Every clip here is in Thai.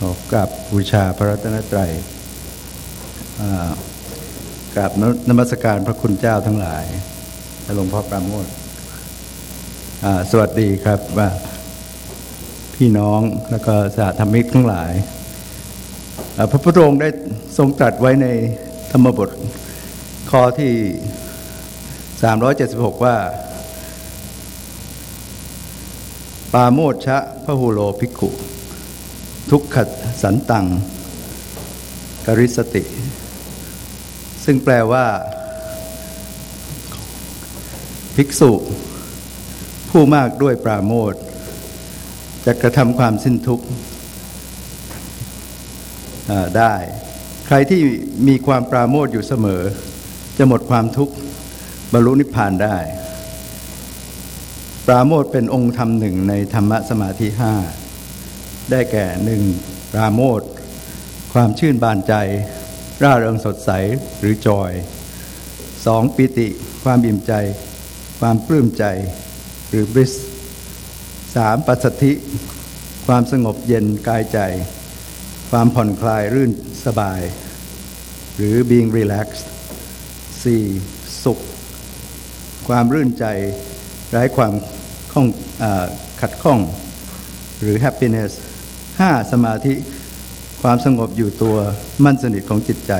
ขอกับบูชาพระรัตนตรัยกับนมัสการพระคุณเจ้าทั้งหลายและหลวงพ่อปราโมทสวัสดีครับว่าพี่น้องแล้วก็สาธรรมิกทั้งหลาย พระพุทธองค์ได้ทรงตรัสไว้ในธรรมบทข้อที่ 376 ว่าปาโมชชะพระหูโลภิกขุ ทุกขสันตัง กริสติ ซึ่งแปลว่า ภิกษุ ผู้มากด้วยปราโมทจะกระทำความสิ้นทุกข์ได้ ใครที่มีความปราโมทอยู่เสมอ จะหมดความทุกข์บรรลุนิพพานได้ ปราโมทเป็นองค์ธรรมหนึ่งในธรรมสมาธิห้า ได้แก่หนึ่งปราโมทความชื่นบานใจ ร่าเริงสดใสหรือจอยสองปิติ ความบิ่มใจ ความปลื้มใจหรือบริสสามปัสสธิ ความสงบเย็นกายใจ ความผ่อนคลายรื่นสบาย หรือ being relaxed สี่สุข ความรื่นใจไร้ความข้องอขัดข้อง หรือ happiness ห้าสมาธิความสงบอยู่ตัวมั่นสนิทของจิตใจ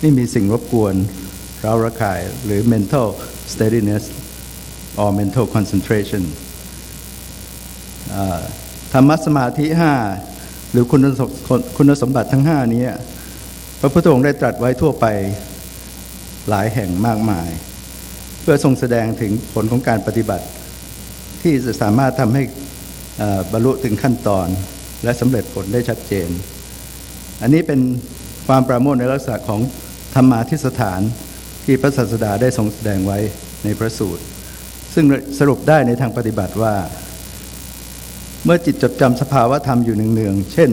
ไม่มีสิ่งรบกวนเราระคายหรือ mental steadiness or mental concentration ธรรมสมาธิห้าหรือคุณคุณสมบัติทั้งห้านี้พระพุทธองค์ได้ตรัสไว้ทั่วไปหลายแห่งมากมาย เพื่อทรงแสดงถึงผลของการปฏิบัติ ที่จะสามารถทำให้บรรลุถึงขั้นตอน และสำเร็จผลได้ชัดเจน อันนี้เป็นความประโมทในลักษณะของธรรมาทิสถานที่พระศาสดาได้ทรงแสดงไว้ในพระสูตร ซึ่งสรุปได้ในทางปฏิบัติว่า เมื่อจิตจดจำสภาวะธรรมอยู่เนืองๆเช่น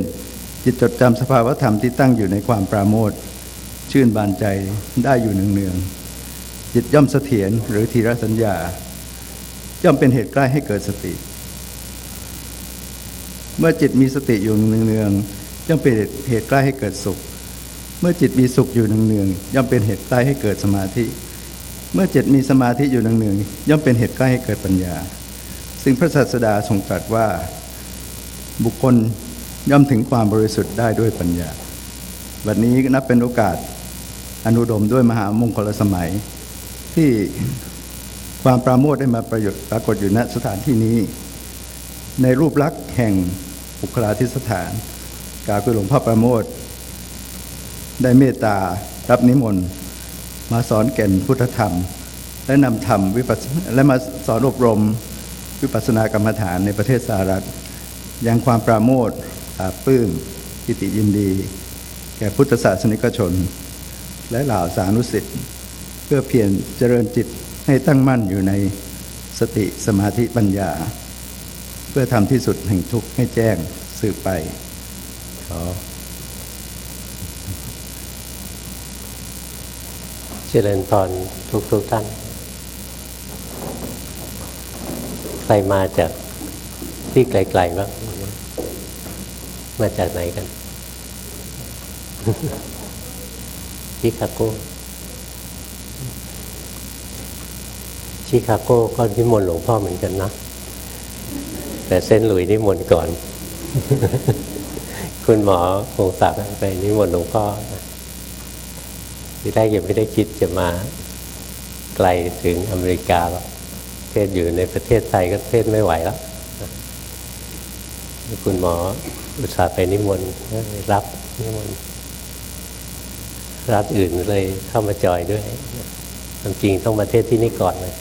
จิตจดจำสภาวะธรรมที่ตั้งอยู่ในความปราโมทชื่นบานใจได้อยู่เนืองๆจิตย่อมเสถียรหรือทีรสัญญา ย่อมเป็นเหตุใกล้ให้เกิดสติ เมื่อจิตมีสติอยู่เนืองๆย่อมเป็นเหตุใกล้ให้เกิดสุข เมื่อจิตมีสุขอยู่เนืองๆย่อมเป็นเหตุใกล้ให้เกิดสมาธิ เมื่อจิตมีสมาธิอยู่เนืองๆย่อมเป็นเหตุใกล้ให้เกิดปัญญา ซึ่งพระศาสดาทรงตรัสว่า บุคคลย่อมถึงความบริสุทธิ์ได้ด้วยปัญญา วันนี้นับเป็นโอกาสอนุดมด้วยมหามงคลสมัย ที่ความปราโมทได้มาประโยชน์ปรากฏอยู่ณสถานที่นี้ ในรูปลักษณ์แห่ง บุคลาธิสถานกาคือหลวงพ่อประโมท ได้เมตตารับนิมนต์ มาสอนแก่นพุทธธรรม และนำธรรมวิปัสและมาสอนอบรมวิปัสสนากรรมฐานในประเทศสหรัฐ ยังความปราโมทอาปื้มกิติยินดี แก่พุทธศาสนิกชน และเหล่าสานุสิทธิ์เพื่อเพียรเจริญจิตให้ตั้งมั่นอยู่ในสติสมาธิปัญญา เพื่อทำที่สุดแห่งทุกข์ให้แจ้งสืบไปขอเจริญพรทุกทุกท่าน ใครมาจากที่ไกลๆบ้างมาจากไหนกันชิคาโกชิคาโกก็นิมนต์หลวงพ่อเหมือนกันนะ แต่เส้นหลุยนิมนต์ก่อน คุณหมอคงศักดิ์ไปนิมนต์หลวงพ่อที่แรกยังไม่ได้คิดจะมาไกลถึงอเมริกาหรอกเทศอยู่ในประเทศไทยก็เทศไม่ไหวแล้ว คุณหมออุตส่าห์ไปนิมนต์รับนิมนต์รับอื่นเลยเข้ามาจอยด้วยความจริงต้องมาเทศที่นี่ก่อนเลย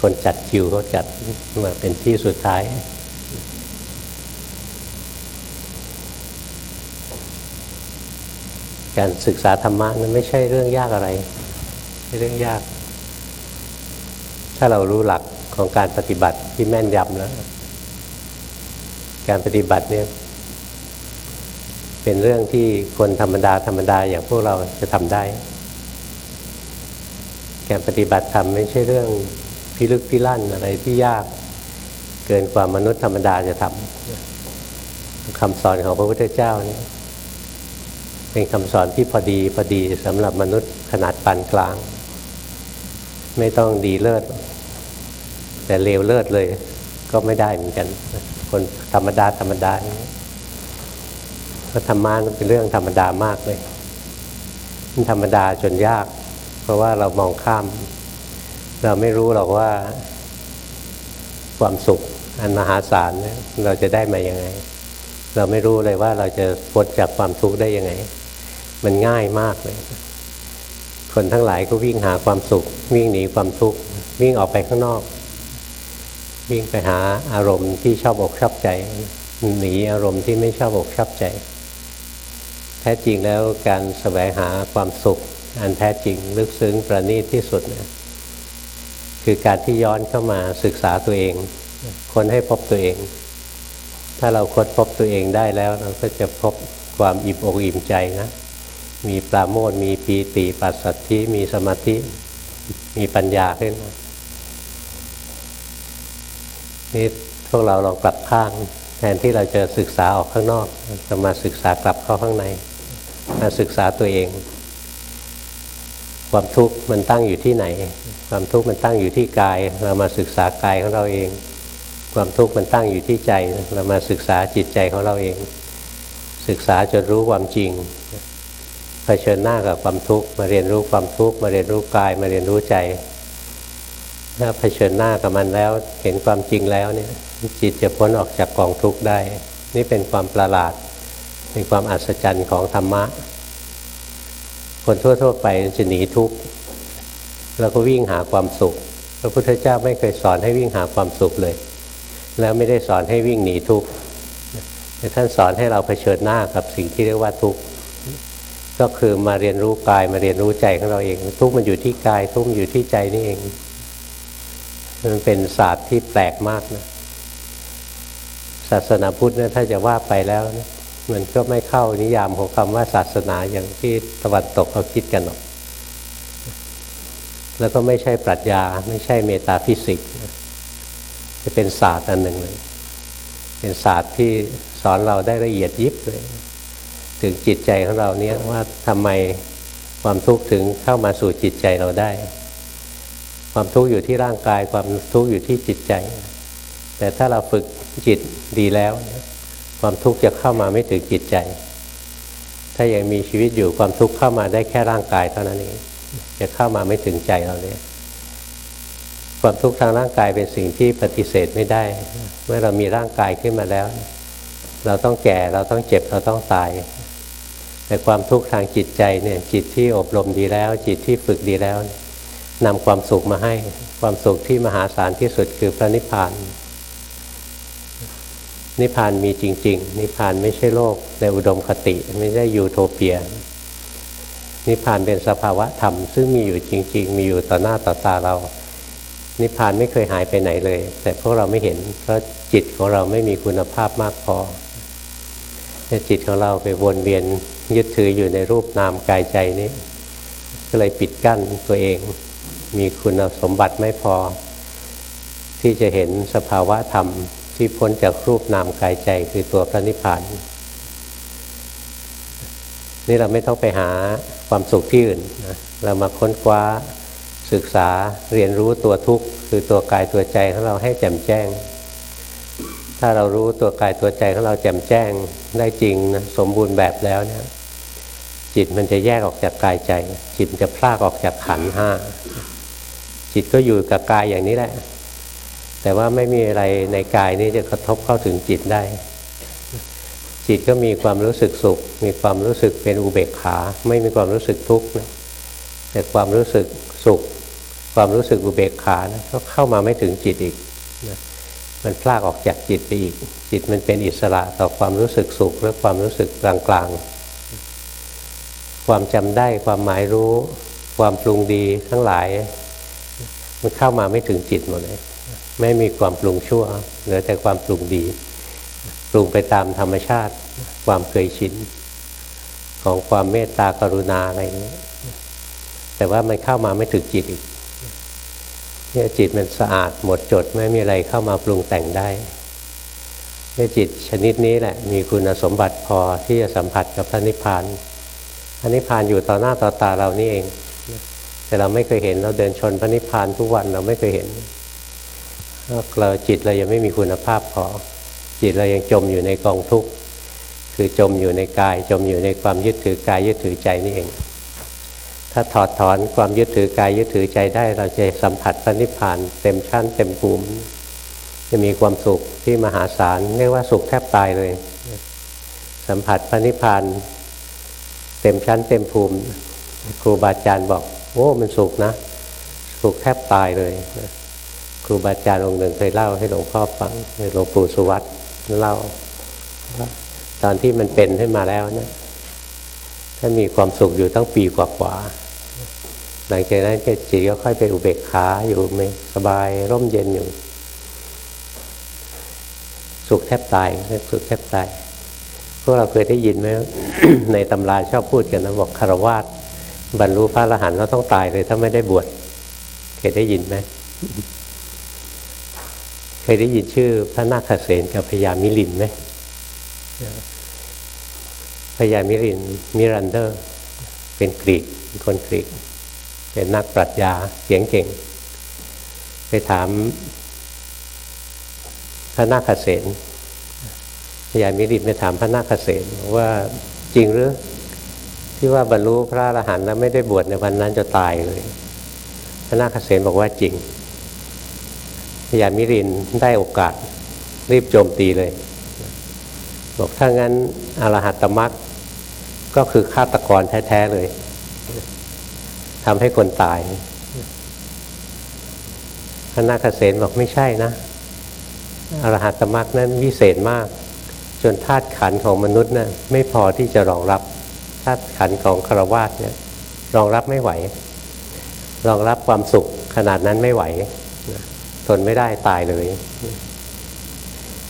คนจัดคิวเขาจัดมาเป็นที่สุดท้ายการศึกษาธรรมะนั้นไม่ใช่เรื่องยากอะไรไม่เรื่องยาก ถ้าเรารู้หลักของการปฏิบัติที่แม่นยำแล้ว การปฏิบัติเนี่ย เป็นเรื่องที่คนธรรมดาธรรมดาอย่างพวกเราจะทำได้ การปฏิบัติธรรมไม่ใช่เรื่อง พิลึกพิลั่นอะไรที่ยากเกินกว่ามนุษย์ธรรมดาจะทคำสอนของพระพุทธเจ้านี่เป็นคำสอนที่พอดีพอดีสำหรับมนุษย์ขนาดปานกลาง ไม่ต้องดีเลิศ แต่เลวเลิศเลย ก็ไม่ได้เหมือนกัน คนธรรมดาธรรมดาเพราะธรรมะเป็นเรื่องธรรมดามากเลยมันธรรมดาจนยาก เพราะว่าเรามองข้าม เราไม่รู้หรอกว่าความสุขอันมหาศาลเนี่ยเราจะได้มาอย่างไง เราไม่รู้เลยว่าเราจะพ้นจากความทุกข์ได้ยังไง มันง่ายมากเลย คนทั้งหลายก็วิ่งหาความสุข วิ่งหนีความทุกข์วิ่งออกไปข้างนอก วิ่งไปหาอารมณ์ที่ชอบอกชอบใจ หนีอารมณ์ที่ไม่ชอบอกชอบใจ แท้จริงแล้วการแสวงหาความสุข อันแท้จริงลึกซึ้งประณีตที่สุดเนี่ย คือการที่ย้อนเข้ามาศึกษาตัวเองคนให้พบตัวเอง ถ้าเราค้นพบตัวเองได้แล้วเราก็จะพบความอิ่มอกอิ่มใจนะ มีปราโมทมีปีติปัสสัทธิมีสมาธิ มีปัญญาขึ้นมานี่พวกเราลองกลับข้าง แทนที่เราจะศึกษาออกข้างนอกจะมาศึกษากลับเข้าข้างใน มาศึกษาตัวเอง ความทุกข์มันตั้งอยู่ที่ไหน ความทุกข์มันตั้งอยู่ที่กาย เรามาศึกษากายของเราเอง ความทุกข์มันตั้งอยู่ที่ใจ เรามาศึกษาจิตใจของเราเอง ศึกษาจนรู้ความจริงเผชิญหน้ากับความทุกข์มาเรียนรู้ความทุกข์มาเรียนรู้กายมาเรียนรู้ใจถ้าเผชิญหน้ากับมันแล้วเห็นความจริงแล้วเนี่ยจิตจะพ้นออกจากกองทุกข์ได้ นี่เป็นความประหลาด เป็นความอัศจรรย์ของธรรมะ คนทั่ว ๆ ไปจะหนีทุกข์ แล้วก็วิ่งหาความสุข พระพุทธเจ้าไม่เคยสอนให้วิ่งหาความสุขเลย แล้วไม่ได้สอนให้วิ่งหนีทุกข์แต่ท่านสอนให้เราเผชิญหน้ากับสิ่งที่เรียกว่าทุกข์ก็คือมาเรียนรู้กายมาเรียนรู้ใจของเราเอง ทุกข์มันอยู่ที่กายทุกข์มันอยู่ที่ใจนี่เองมันเป็นศาสตร์ที่แปลกมากนะศาสนาพุทธนี่ถ้าจะว่าไปแล้วนมันก็ไม่เข้านิยามของคำว่าศาสนาอย่างที่ตะวันตกเขาคิดกันหรอก แล้วก็ไม่ใช่ปรัชญา ไม่ใช่เมตาฟิสิกส์จะเป็นศาสตร์อันหนึ่งเลย เป็นศาสตร์ที่สอนเราได้ละเอียดยิบเลย ถึงจิตใจของเราเนี่ยว่าทำไมความทุกข์ถึงเข้ามาสู่จิตใจเราได้ ความทุกข์อยู่ที่ร่างกาย ความทุกข์อยู่ที่จิตใจ แต่ถ้าเราฝึกจิตดีแล้ว ความทุกข์จะเข้ามาไม่ถึงจิตใจ ถ้ายังมีชีวิตอยู่ความทุกข์เข้ามาได้แค่ร่างกายเท่านั้นเอง จะเข้ามาไม่ถึงใจเราเลยความทุกข์ทางร่างกายเป็นสิ่งที่ปฏิเสธไม่ได้ เมื่อเรามีร่างกายขึ้นมาแล้ว เราต้องแก่เราต้องเจ็บเราต้องตาย แต่ความทุกข์ทางจิตใจเนี่ยจิตที่อบรมดีแล้ว จิตที่ฝึกดีแล้วนำความสุขมาให้ความสุขที่มหาศาลที่สุดคือพระนิพพาน นิพพานมีจริง ๆ นิพพานไม่ใช่โลกในอุดมคติ ไม่ใช่ยูโทเปีย นิพพานเป็นสภาวะธรรมซึ่งมีอยู่จริง ๆ มีอยู่ต่อหน้าต่อตาเรา นิพพานไม่เคยหายไปไหนเลย แต่พวกเราไม่เห็น เพราะจิตของเราไม่มีคุณภาพมากพอจิตของเราไปวนเวียนยึดถืออยู่ในรูปนามกายใจนี้ก็เลยปิดกั้นตัวเอง มีคุณสมบัติไม่พอ ที่จะเห็นสภาวะธรรมที่พ้นจากรูปนามกายใจคือตัวพระนิพพาน นี่เราไม่ต้องไปหาความสุขที่อื่นนะเรามาค้นคว้าศึกษาเรียนรู้ตัวทุกข์คือตัวกายตัวใจของเราให้แจ่มแจ้ง ถ้าเรารู้ตัวกายตัวใจของเราแจ่มแจ้งได้จริงนะสมบูรณ์แบบแล้วเนี่ยจิตมันจะแยกออกจากกายใจ จิตจะพลากออกจากขันห้าจิตก็อยู่กับกายอย่างนี้แหละ แต่ว่าไม่มีอะไรในกายนี้จะกระทบเข้าถึงจิตได้ จิตก็มีความรู้สึกสุข มีความรู้สึกเป็นอุเบกขา ไม่มีความรู้สึกทุกข์นะแต่ความรู้สึกสุข ความรู้สึกอุเบกขานะก็เข้ามาไม่ถึงจิตอีกนะมันพลากออกจากจิตไปอีก จิตมันเป็นอิสระต่อความรู้สึกสุขและความรู้สึกกลางๆ ความจำได้ความหมายรู้ ความปรุงดีทั้งหลาย มันเข้ามาไม่ถึงจิตหมดเลยไม่มีความปรุงชั่วเหลือแต่ความปรุงดี ปรุงไปตามธรรมชาติ ความเคยชินของความเมตตากรุณาอะไรนี้ แต่ว่ามันเข้ามาไม่ถึงจิตอีกเนี่ยจิตมันสะอาดหมดจดไม่มีอะไรเข้ามาปรุงแต่งได้ด้วยจิตชนิดนี้แหละ มีคุณสมบัติพอที่จะสัมผัสกับพระนิพพานพระนิพพานอยู่ต่อหน้าต่อตาเรานี่เอง แต่เราไม่เคยเห็นเราเดินชนพระนิพพานทุกวันเราไม่เคยเห็นเราจิตเรายังไม่มีคุณภาพพอ จิตเรายังจมอยู่ในกองทุกข์คือจมอยู่ในกาย จมอยู่ในความยึดถือกายยึดถือใจนี่เอง ถ้าถอดถอนความยึดถือกายยึดถือใจได้ เราจะสัมผัสพระนิพพานเต็มชั้นเต็มภูมิจะมีความสุขที่มหาศาลเรียกว่าสุขแทบตายเลย สัมผัสพระนิพพานเต็มชั้นเต็มภูมิ ครูบาอาจารย์บอกโอ้มันสุขนะ สุขแทบตายเลย ครูบาอาจารย์องค์หนึ่งเคยเล่าให้หลวงพ่อฟังหลวงปู่สุวัต เล่าตอนที่มันเป็นขึ้นมาแล้วเนี่ยท่านมีความสุขอยู่ตั้งปีกว่าๆหลังจากนั้นจิตก็ค่อยไปอุเบกขาอยู่ไม่สบายร่มเย็นอยู่ สุขแทบตายสุขแทบตายพวกเราเคยได้ยินไหมในตำราชอบพูดกันนะบอกคารวาสบรรลุพระอรหันต์แล้วต้องตายเลยถ้าไม่ได้บวชเคยได้ยินไหม ยได้ยินชื่อพระนาคเษนกับพญามิลินไหมพญามิรินมิรันเดอร์ เป็นกรีกคนกรีก เป็นนักปรัชญาเสียงเก่ง ไปถามพระนาคเษนพญามิรินไปถามพระนาคเษนว่าจริงหรือที่ว่าบรรลุพระอรหันต์แล้วไม่ได้บวชในวันนั้นจะตายเลย พระนาคเษนบอกว่าจริง พญามิรินได้โอกาสรีบโจมตีเลย บอกถ้างั้นอรหัตตมรรคก็คือฆาตกรแท้ ๆ เลยทำให้คนตายพระนาคเษนบอกไม่ใช่นะอรหัตมรรคนั้นวิเศษมาก จนธาตุขันของมนุษย์นะ่ะไม่พอที่จะรองรับธาตุขันของคารวาสเนี่ยรองรับไม่ไหว รองรับความสุขขนาดนั้นไม่ไหว ทนไม่ได้ตายเลย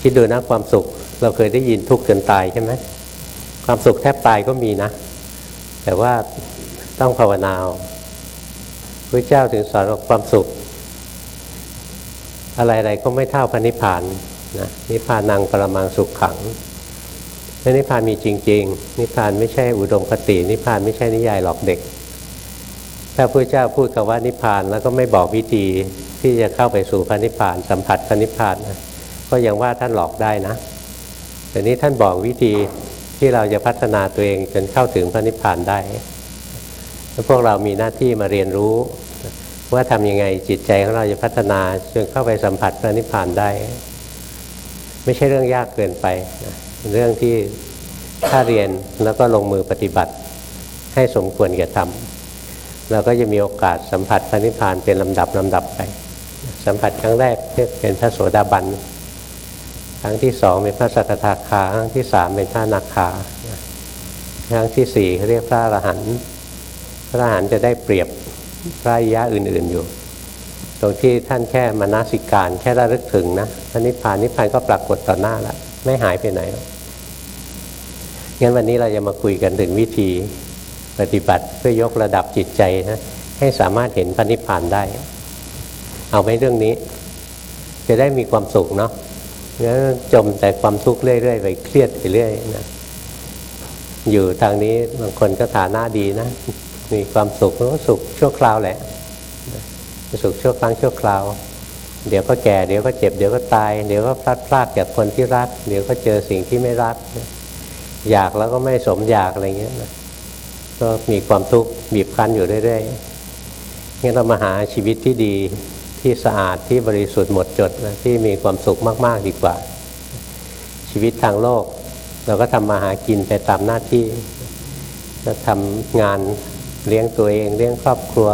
คิดดูนะความสุข เราเคยได้ยินทุกข์จนตายใช่ไหมความสุขแทบตายก็มีนะ แต่ว่าต้องภาวนาพระเจ้าถึงสอนว่าความสุข อะไรๆก็ไม่เท่าพระนิพพานนะนิพพานังปรมังสุขขังพระนิพพานมีจริง ๆ นิพพานไม่ใช่อุดมคติ นิพพานไม่ใช่นิยายหลอกเด็ก ถ้าพระเจ้าพูดคำว่านิพพานแล้วก็ไม่บอกวิธี ที่จะเข้าไปสู่พระนิพพาน สัมผัสพระนิพพานนะก็ยังว่าท่านหลอกได้นะแต่นี้ท่านบอกวิธีที่เราจะพัฒนาตัวเองจนเข้าถึงพระนิพพานได้แล้วพวกเรามีหน้าที่มาเรียนรู้ ว่าทำยังไงจิตใจของเราจะพัฒนาจนเข้าไปสัมผัสพระนิพพานได้ ไม่ใช่เรื่องยากเกินไปนะเรื่องที่ถ้าเรียนแล้วก็ลงมือปฏิบัติ ให้สมควรแก่ทำเราก็จะมีโอกาสสัมผัสพระนิพพานเป็นลำดับลำดับไป สัมผัสครั้งแรกเป็นพระโสดาบันครั้งที่สองเป็นพระสักทาคาครั้งที่สามเป็นพระนาคาครั้งที่สี่เรียกพระอรหันต์พระอรหันต์จะได้เปรียบพระยะอื่นๆอยู่ ตรงที่ท่านแค่มานาสิการแค่ระลึกถึงนะพระนิพพานนิพพานก็ปรากฏต่อหน้าละไม่หายไปไหนงั้นวันนี้เราจะมาคุยกันถึงวิธีปฏิบัติเพื่อยกระดับจิตใจนะให้สามารถเห็นพระนิพพานได้ เอาไว้เรื่องนี้ จะได้มีความสุขเนาะแล้วจมแต่ความทุกข์เรื่อยๆไปเครียดไปเรื่อยนะอยู่ทางนี้บางคนก็ฐานะดีนะ มีความสุขก็สุขชั่วคราวแหละสุขชั่วครั้งชั่วคราว เดี๋ยวก็แก่เดี๋ยวก็เจ็บเดี๋ยวก็ตาย เดี๋ยวก็พลาดพลาดจากคนที่รัก เดี๋ยวก็เจอสิ่งที่ไม่รัก อยากแล้วก็ไม่สมอยากอะไรเงี้ยนะก็มีความทุกข์บีบคั้นอยู่เรื่อยๆงั้นเรามาหาชีวิตที่ดี ที่สะอาดที่บริสุทธิ์หมดจดนะที่มีความสุขมาก ๆ ดีกว่า ชีวิตทางโลก เราก็ทำมาหากินไปตามหน้าที่จะทำงานเลี้ยงตัวเอง เลี้ยงครอบครัว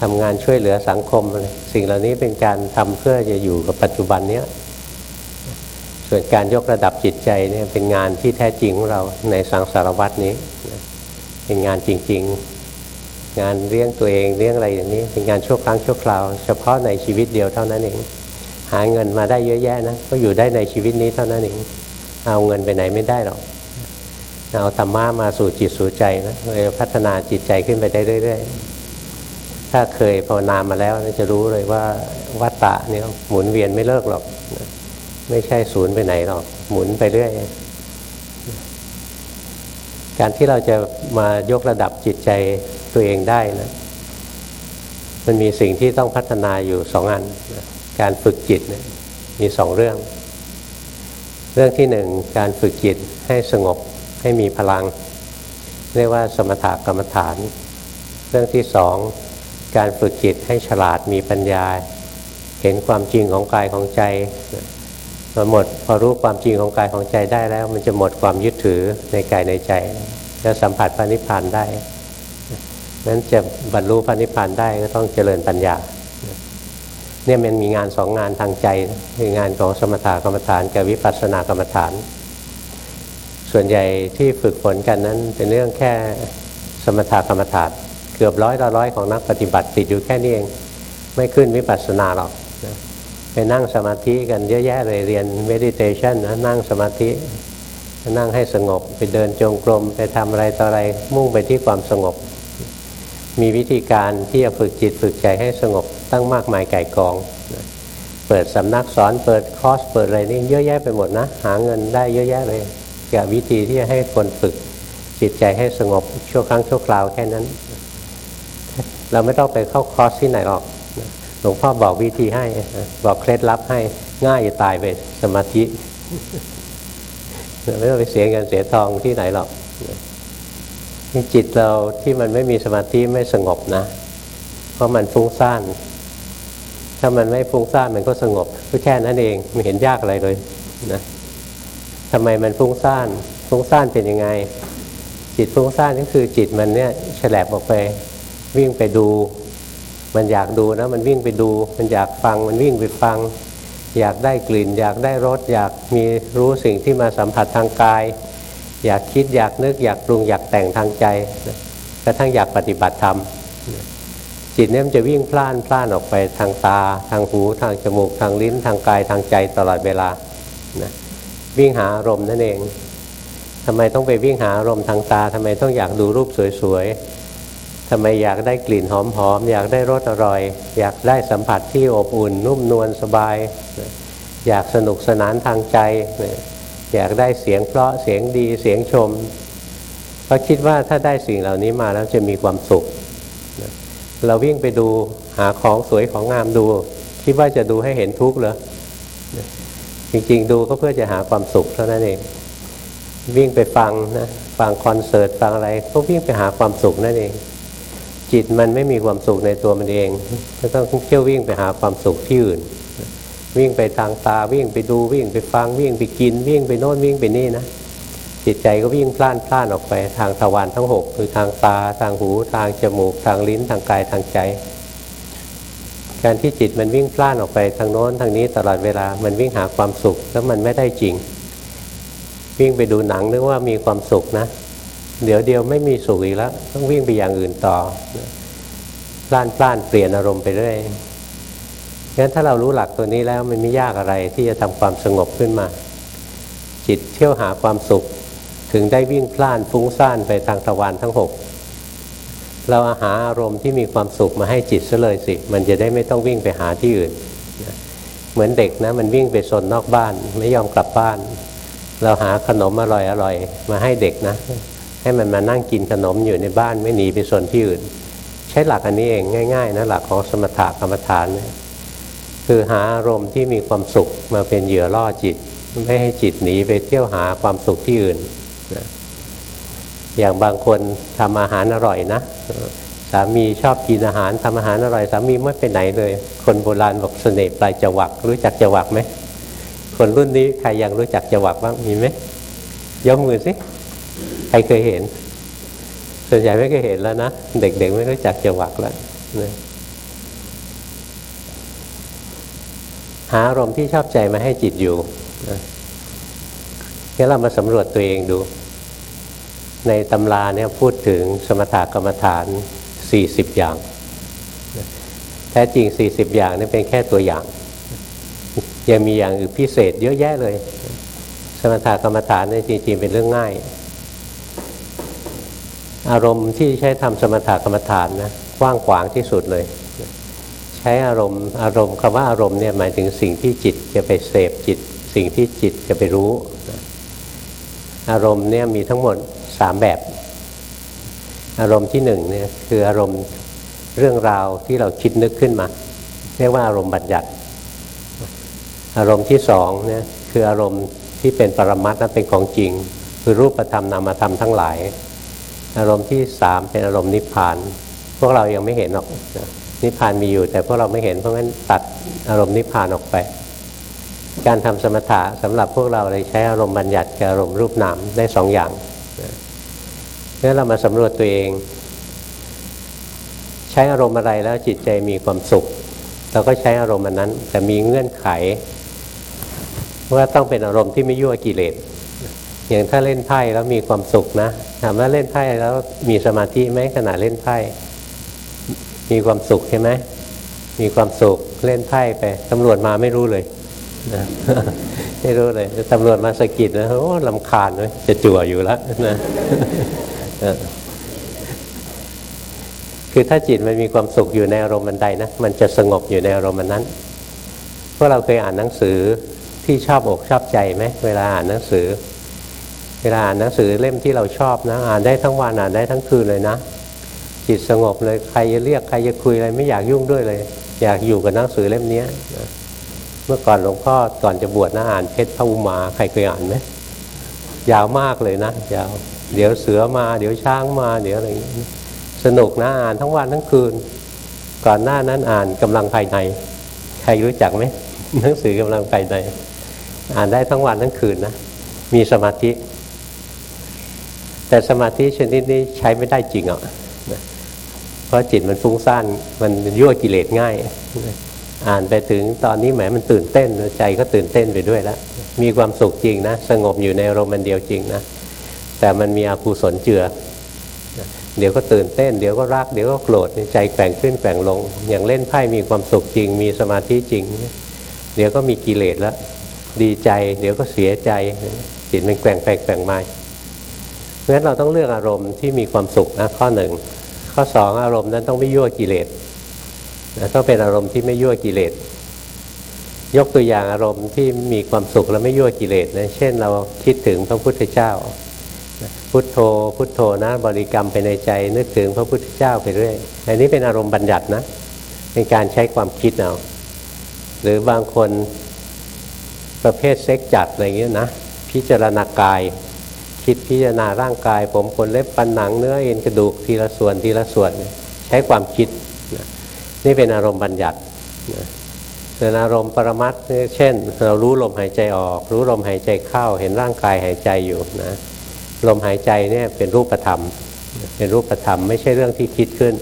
ทำงานช่วยเหลือสังคมอะไรสิ่งเหล่านี้เป็นการทำเพื่อจะอยู่กับปัจจุบันเนี้ยส่วนการยกระดับจิตใจเนี่ยเป็นงานที่แท้จริงของเราในสังสารวัตนี้ เป็นงานจริง ๆ งานเลี้ยงตัวเองเลี้ยงอะไรอย่างนี้ เป็นงานชั่วครั้งชั่วคราว เฉพาะในชีวิตเดียวเท่านั้นเอง หาเงินมาได้เยอะแยะนะก็อยู่ได้ในชีวิตนี้เท่านั้นเองเอาเงินไปไหนไม่ได้หรอกเอาธรรมะมาสู่จิตสู่ใจนะเลยพัฒนาจิตใจขึ้นไปได้เรื่อยๆถ้าเคยภาวนามาแล้วจะรู้เลยว่าวัตตะเนี่ยหมุนเวียนไม่เลิกหรอก ไม่ใช่ศูนย์ไปไหนหรอก หมุนไปเรื่อยการที่เราจะมายกระดับจิตใจ ตัวเองได้นะมันมีสิ่งที่ต้องพัฒนาอยู่สองอันการฝึกจิตนี่ยมีสองเรื่อง เรื่องที่หนึ่งการฝึกจิตให้สงบให้มีพลัง เรียกว่าสมถกรรมฐาน เรื่องที่สองการฝึกจิตให้ฉลาดมีปัญญา เห็นความจริงของกายของใจพอหมดพอรู้ความจริงของกายของใจได้แล้ว มันจะหมดความยึดถือในกายในใจจะสัมผัสพระนิพพานได้ นั้นจะบรรลุพระนิพพานได้ก็ต้องเจริญปัญญา เนี่ยมันมีงานสองงานทางใจคืองานของสมถะกรรมฐานกับวิปัสสนากรรมฐาน ส่วนใหญ่ที่ฝึกฝนกันนั้นเป็นเรื่องแค่สมถะกรรมฐานเกือบร้อยละร้อยของนักปฏิบัติติดอยู่แค่นี้เอง ไม่ขึ้นวิปัสสนาหรอกไปนั่งสมาธิกันเยอะแยะเลยเรียนเมดิเทชันนะนั่งสมาธินั่งให้สงบ ไปเดินจงกรมไปทำอะไรต่ออะไรมุ่งไปที่ความสงบ มีวิธีการที่จะฝึกจิตฝึกใจให้สงบตั้งมากมายไก่กอง เปิดสำนักสอนเปิดคอร์สเปิดอะไรนี่เยอะแยะไปหมดนะ หาเงินได้เยอะแยะเลยกับวิธีที่จะให้คนฝึกจิตใจให้สงบชั่วครั้งชั่วคราวแค่นั้น เราไม่ต้องไปเข้าคอร์สที่ไหนหรอกหลวงพ่อบอกวิธีให้ บอกเคล็ดลับให้ง่ายจะตายไปสมาธิไม่ต้องไปเสียเงินเสียทองที่ไหนหรอก จิตเราที่มันไม่มีสมาธิไม่สงบนะ เพราะมันฟุ้งซ่าน ถ้ามันไม่ฟุ้งซ่านมันก็สงบก็แค่นั้นเองไม่เห็นยากอะไรเลยนะทำไมมันฟุ้งซ่านฟุ้งซ่านเป็นยังไง จิตฟุ้งซ่านก็คือจิตมันเนี่ยฉลบออกไปวิ่งไปดู มันอยากดูนะ มันวิ่งไปดู มันอยากฟังมันวิ่งไปฟัง อยากได้กลิ่น อยากได้รสอยากมีรู้สิ่งที่มาสัมผัสทางกาย อยากคิดอยากนึกอยากปรุงอยากแต่งทางใจกระทั่งอยากปฏิบัติธรรมจิตเนี่ยมันจะวิ่งพล่านพล่านออกไปทางตา ทางหูทางจมูกทางลิ้นทางกายทางใจตลอดเวลานะวิ่งหาอารมณ์นั่นเองทำไมต้องไปวิ่งหาอารมณ์ทางตาทำไมต้องอยากดูรูปสวยๆทำไมอยากได้กลิ่นหอมๆอยากได้รสอร่อย อยากได้สัมผัสที่อบอุ่น นุ่มนวลสบาย อยากสนุกสนานทางใจ อยากได้เสียงเพราะเสียงดีเสียงชมเพราะคิดว่าถ้าได้สิ่งเหล่านี้มาแล้วจะมีความสุข เราวิ่งไปดูหาของสวยของงามดู คิดว่าจะดูให้เห็นทุกข์เหรอจริงๆ ดูก็เพื่อจะหาความสุขเท่านั้นเอง วิ่งไปฟังนะฟังคอนเสิร์ตฟังอะไรก็วิ่งไปหาความสุขนั่นเอง จิตมันไม่มีความสุขในตัวมันเองก็ต้องเที่ยววิ่งไปหาความสุขที่อื่น วิ่งไปทางตาวิ่งไปดูวิ่งไปฟังวิ่งไปกิน วิ่งไปโน่นวิ่งไปนี่นะจิตใจก็วิ่งพล่านพล่านออกไปทางทวารทั้งหกคือทางตาทางหูทางจมูก ทางลิ้นทางกายทางใจ การที่จิตมันวิ่งพล่านออกไปทางโน้นทางนี้ตลอดเวลามันวิ่งหาความสุขแล้วมันไม่ได้จริง วิ่งไปดูหนังนึกว่ามีความสุขนะ เดี๋ยวเดียวไม่มีสุขอีกแล้วต้องวิ่งไปอย่างอื่นต่อพล่านพล่านเปลี่ยนอารมณ์ไปเรื่อย งั้นถ้าเรารู้หลักตัวนี้แล้วมันไม่ยากอะไรที่จะทำความสงบขึ้นมา จิตเที่ยวหาความสุข ถึงได้วิ่งพล่านฟุ้งซ่านไปทางตะวันทั้งหกเราหาอารมณ์ที่มีความสุขมาให้จิตซะเลยสิ มันจะได้ไม่ต้องวิ่งไปหาที่อื่น เหมือนเด็กนะ มันวิ่งไปสนนอกบ้าน ไม่ยอมกลับบ้าน เราหาขนมอร่อยอร่อยมาให้เด็กนะ ให้มันมานั่งกินขนมอยู่ในบ้านไม่หนีไปสนที่อื่น ใช้หลักอันนี้เองง่าย ๆนะหลักของสมถะกรรมฐานเนี่ย คือหาอารมณ์ที่มีความสุขมาเป็นเหยื่อล่อจิต ไม่ให้จิตหนีไปเที่ยวหาความสุขที่อื่นนะอย่างบางคนทำอาหารอร่อยนะสามีชอบกินอาหารทำอาหารอร่อยสามีไม่ไปไหนเลย คนโบราณบอกเสน่ห์ปลายจวักรู้จักจวักไหมคนรุ่นนี้ใครยังรู้จักจวักบ้างมีไหมยกมือสิใครเคยเห็น ส่วนใหญ่ไม่เคยเห็นแล้วนะ เด็กๆไม่รู้จักจวักแล้วนะ หาอารมณ์ที่ชอบใจมาให้จิตอยู่งั้นเรามาสำรวจตัวเองดู ในตำราเนี่ยพูดถึงสมถกรรมฐาน 40 อย่าง แท้จริง 40 อย่างนี่เป็นแค่ตัวอย่าง ยังมีอย่างอื่นพิเศษเยอะแยะเลย สมถกรรมฐานเนี่ยจริงๆเป็นเรื่องง่าย อารมณ์ที่ใช้ทำสมถกรรมฐานนะกว้างขวางที่สุดเลย ใช้อารมณ์อารมณ์คำว่าอารมณ์เนี่ยหมายถึงสิ่งที่จิตจะไปเสพจิต สิ่งที่จิตจะไปรู้ อารมณ์เนี่ยมีทั้งหมดสามแบบ อารมณ์ที่หนึ่งเนี่ยคืออารมณ์เรื่องราวที่เราคิดนึกขึ้นมา เรียกว่าอารมณ์บัญญัติ อารมณ์ที่สองเนี่ยคืออารมณ์ที่เป็นปรมัตถ์นะเป็นของจริง คือรูปธรรมนามธรรมทั้งหลาย อารมณ์ที่สามเป็นอารมณ์นิพพาน พวกเรายังไม่เห็นหรอกนิ พพานมีอยู่ แต่พวกเราไม่เห็นเพราะงั้นตัดอารมณ์นิพพานออกไป การทำสมถะสำหรับพวกเราเลยใช้อารมณ์บัญญัติกับอารมณ์รูปนามได้สองอย่างงั้นเรามาสำรวจตัวเอง ใช้อารมณ์อะไรแล้วจิตใจมีความสุข เราก็ใช้อารมณ์อันนั้น แต่มีเงื่อนไข ว่าต้องเป็นอารมณ์ที่ไม่ยั่วกิเลสอย่างถ้าเล่นไพ่แล้วมีความสุขนะถามว่าเล่นไพ่แล้วมีสมาธิไหมขณะเล่นไพ่ มีความสุขใช่ไหมมีความสุขเล่นไพ่ไปตำรวจมาไม่รู้เลยนะไม่รู้เลยตำรวจมาสกิดนะโอ้ลำคาญเลยจะจั่วอยู่แล้วนะคือถ้าจิตมันมีความสุขอยู่ในอารมณ์มันใดนะมันจะสงบอยู่ในอารมณ์นั้นพวกเราเคยอ่านหนังสือที่ชอบอกชอบใจไหมเวลาอ่านหนังสือ เวลาอ่านหนังสือเล่มที่เราชอบนะ อ่านได้ทั้งวันอ่านได้ทั้งคืนเลยนะ จิตสงบเลยใครจะเรียกใครจะคุยอะไรไม่อยากยุ่งด้วยเลย อยากอยู่กับหนังสือเล่มนี้เมื่อก่อนหลวงพ่อก่อนจะบวชนะอ่านเพชรพระอุมาใครเคยอ่านไหมยาวมากเลยนะยาวเดี๋ยวเสือมาเดี๋ยวช้างมาเดี๋ยวอะไรสนุกนะอ่านทั้งวันทั้งคืน ก่อนหน้านั้นอ่านกำลังภายใน ใครรู้จักไหมหนังสือกำลังภายใน อ่านได้ทั้งวันทั้งคืนนะมีสมาธิ แต่สมาธิชนิดนี้ใช้ไม่ได้จริงอะ เพราะจิตมันฟุ้งซ่านมันยั่วกิเลสง่าย อ่านไปถึงตอนนี้แหมมันตื่นเต้นใจก็ตื่นเต้นไปด้วยแล้วมีความสุขจริงนะ สงบอยู่ในอารมณ์มันเดียวจริงนะแต่มันมีอกุศลเจือ เดี๋ยวก็ตื่นเต้น เดี๋ยวก็รัก เดี๋ยวก็โกรธใจแกว่งขึ้นแกว่งลง อย่างเล่นไพ่มีความสุขจริง มีสมาธิจริง เดี๋ยวก็มีกิเลสแล้วดีใจ เดี๋ยวก็เสียใจจิตมันแกว่งไปแกว่งมาเพราะฉะนั้นเราต้องเลือกอารมณ์ที่มีความสุขนะข้อหนึ่ง ข้อสองอารมณ์นั้นต้องไม่ยั่วกิเลสต้องเป็นอารมณ์ที่ไม่ยั่วกิเลส ยกตัวอย่างอารมณ์ที่มีความสุขแล้วไม่ยั่วกิเลสนะเช่น เราคิดถึงพระพุทธเจ้า พุทโธ พุทโธนะบริกรรมไปในใจ นึกถึงพระพุทธเจ้าไปเรื่อยอันนี้เป็นอารมณ์บัญญัตินะเป็นการใช้ความคิดเอาหรือบางคนประเภทเซ็กจัดอะไรเงี้ยนะพิจารณากาย คิดพิจารณาร่างกาย ผมคนเล็บปันหนังเนื้อเอ็นกระดูกทีละส่วนทีละส่วนใช้ความคิดนะนี่เป็นอารมณ์บัญญัตินะส่วนอารมณ์ปรมัตเช่น เรารู้ลมหายใจออก รู้ลมหายใจเข้าเห็นร่างกายหายใจอยู่นะลมหายใจเนี่ยเป็นรูปธรรม เป็นรูปธรรม ไม่ใช่เรื่องที่คิดขึ้น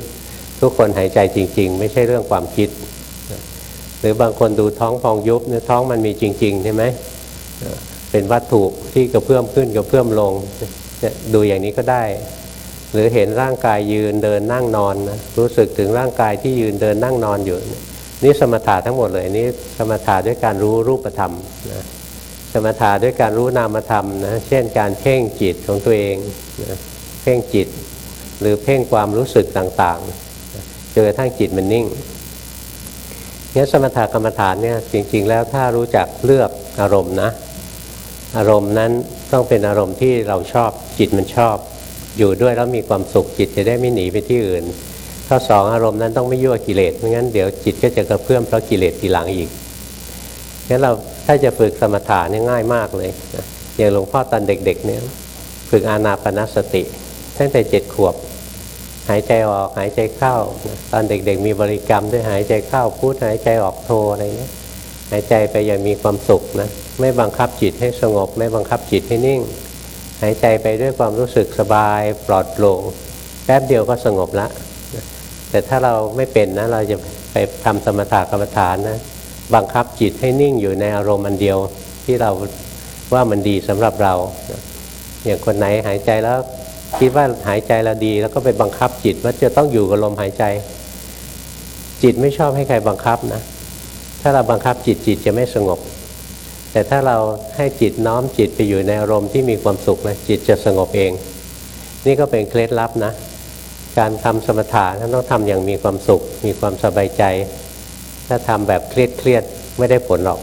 ทุกคนหายใจจริง ๆ ไม่ใช่เรื่องความคิด หรือบางคนดูท้องพองยุบเนี่ยท้องมันมีจริงๆใช่ไหม เป็นวัตถุที่กระเพื่อมขึ้นกระเพื่อมลงดูอย่างนี้ก็ได้ หรือเห็นร่างกายยืนเดินนั่งนอนนะรู้สึกถึงร่างกายที่ยืนเดินนั่งนอนอยู่ นี่สมถะทั้งหมดเลยนี่สมถะด้วยการรู้รูปธรรมนะสมถะด้วยการรู้นามธรรมนะเช่นการเพ่งจิตของตัวเองนะเพ่งจิต หรือเพ่งความรู้สึกต่างๆจนกระทั่งจิตมันนิ่งเนี่สมถะกรรมฐานเนี่ยจริง ๆ แล้วถ้ารู้จักเลือกอารมณ์นะ อารมณ์นั้นต้องเป็นอารมณ์ที่เราชอบจิตมันชอบ อยู่ด้วยแล้วมีความสุขจิตจะได้ไม่หนีไปที่อื่น ข้อสองอารมณ์นั้นต้องไม่ยั่วกิเลสไม่งั้นเดี๋ยวจิตก็จะกระเพื่อมเพราะกิเลสทีหลังอีกงั้นเราถ้าจะฝึกสมถะนี่ง่ายมากเลยนะอย่างหลวงพ่อตอนเด็กๆเนี่ยฝึกอานาปนสติตั้งแต่เจ็ดขวบ หายใจออกหายใจเข้า ตอนเด็กๆ มีบริกรรมด้วยหายใจเข้าพูดหายใจออกโทอะไรเงี้ยหายใจไปอย่างมีความสุขนะ ไม่บังคับจิตให้สงบ ไม่บังคับจิตให้นิ่ง หายใจไปด้วยความรู้สึกสบายปลอดโปร่งแป๊บเดียวก็สงบละ แต่ถ้าเราไม่เป็นนะเราจะไปทำสมถะกรรมฐานนะบังคับจิตให้นิ่งอยู่ในอารมณ์อันเดียวที่เราว่ามันดีสำหรับเรา อย่างคนไหนหายใจแล้วคิดว่าหายใจแล้วดี แล้วก็ไปบังคับจิตว่าจะต้องอยู่กับลมหายใจ จิตไม่ชอบให้ใครบังคับนะ ถ้าเราบังคับจิตจิตจะไม่สงบ แต่ถ้าเราให้จิตน้อมจิตไปอยู่ในอารมณ์ที่มีความสุขนะจิตจะสงบเอง นี่ก็เป็นเคล็ดลับนะ การทำสมถะต้องทำอย่างมีความสุข มีความสบายใจ ถ้าทำแบบเครียดเครียดไม่ได้ผลหรอก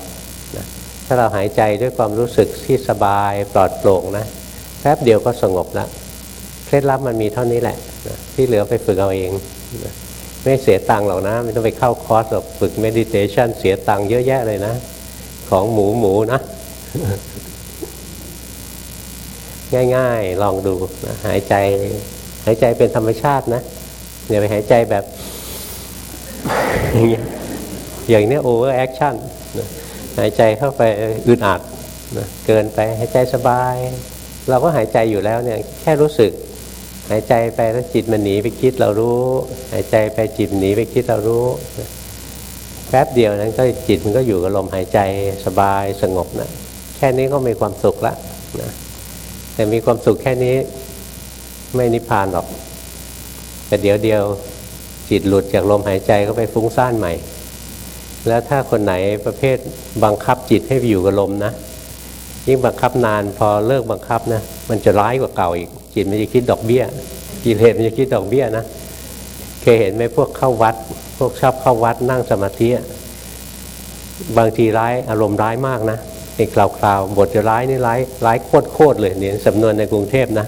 นะถ้าเราหายใจด้วยความรู้สึกที่สบายปลอดโปร่งนะแป๊บเดียวก็สงบแล้วเคล็ดลับมันมีเท่านี้แหละนะที่เหลือไปฝึกเอาเองนะไม่เสียตังค์หรอกนะ ไม่ต้องไปเข้าคอร์สหรอกฝึกเมดิเทชันเสียตังค์เยอะแยะเลยนะ ของหมูหมูนะง่ายๆ ลองดูนะหายใจ หายใจเป็นธรรมชาตินะอย่าไปหายใจแบบอย่างเงี้ยอย่างนี้ over action หายใจเข้าไปอึดอัดนะเกินไปหายใจสบาย เราก็หายใจอยู่แล้วเนี่ย แค่รู้สึก หายใจไปแล้วจิตมันหนีไปคิดเรารู้ หายใจไปจิตหนีไปคิดเรารู้ แป๊บเดียวนั้นก็จิตมันก็อยู่กับลมหายใจสบายสงบนะแค่นี้ก็มีความสุขละนะแต่มีความสุขแค่นี้ไม่นิพพานหรอก แต่เดี๋ยวเดียวจิตหลุดจากลมหายใจก็ไปฟุ้งซ่านใหม่ แล้วถ้าคนไหนประเภทบังคับจิตให้อยู่กับลมนะยิ่งบังคับนานพอเลิกบังคับนะมันจะร้ายกว่าเก่าอีก จิตมันจะคิดดอกเบี้ย กิเลสมันจะคิดดอกเบี้ยนะเคยเห็นไหมพวกเข้าวัด พวกชอบเข้าวัดนั่งสมาธิบางทีร้ายอารมณ์ร้ายมากนะเป็นคราวๆบทจะร้ายนี่ร้ายร้ายโคตรๆเลยเนี่ยสำนวนในกรุงเทพนะ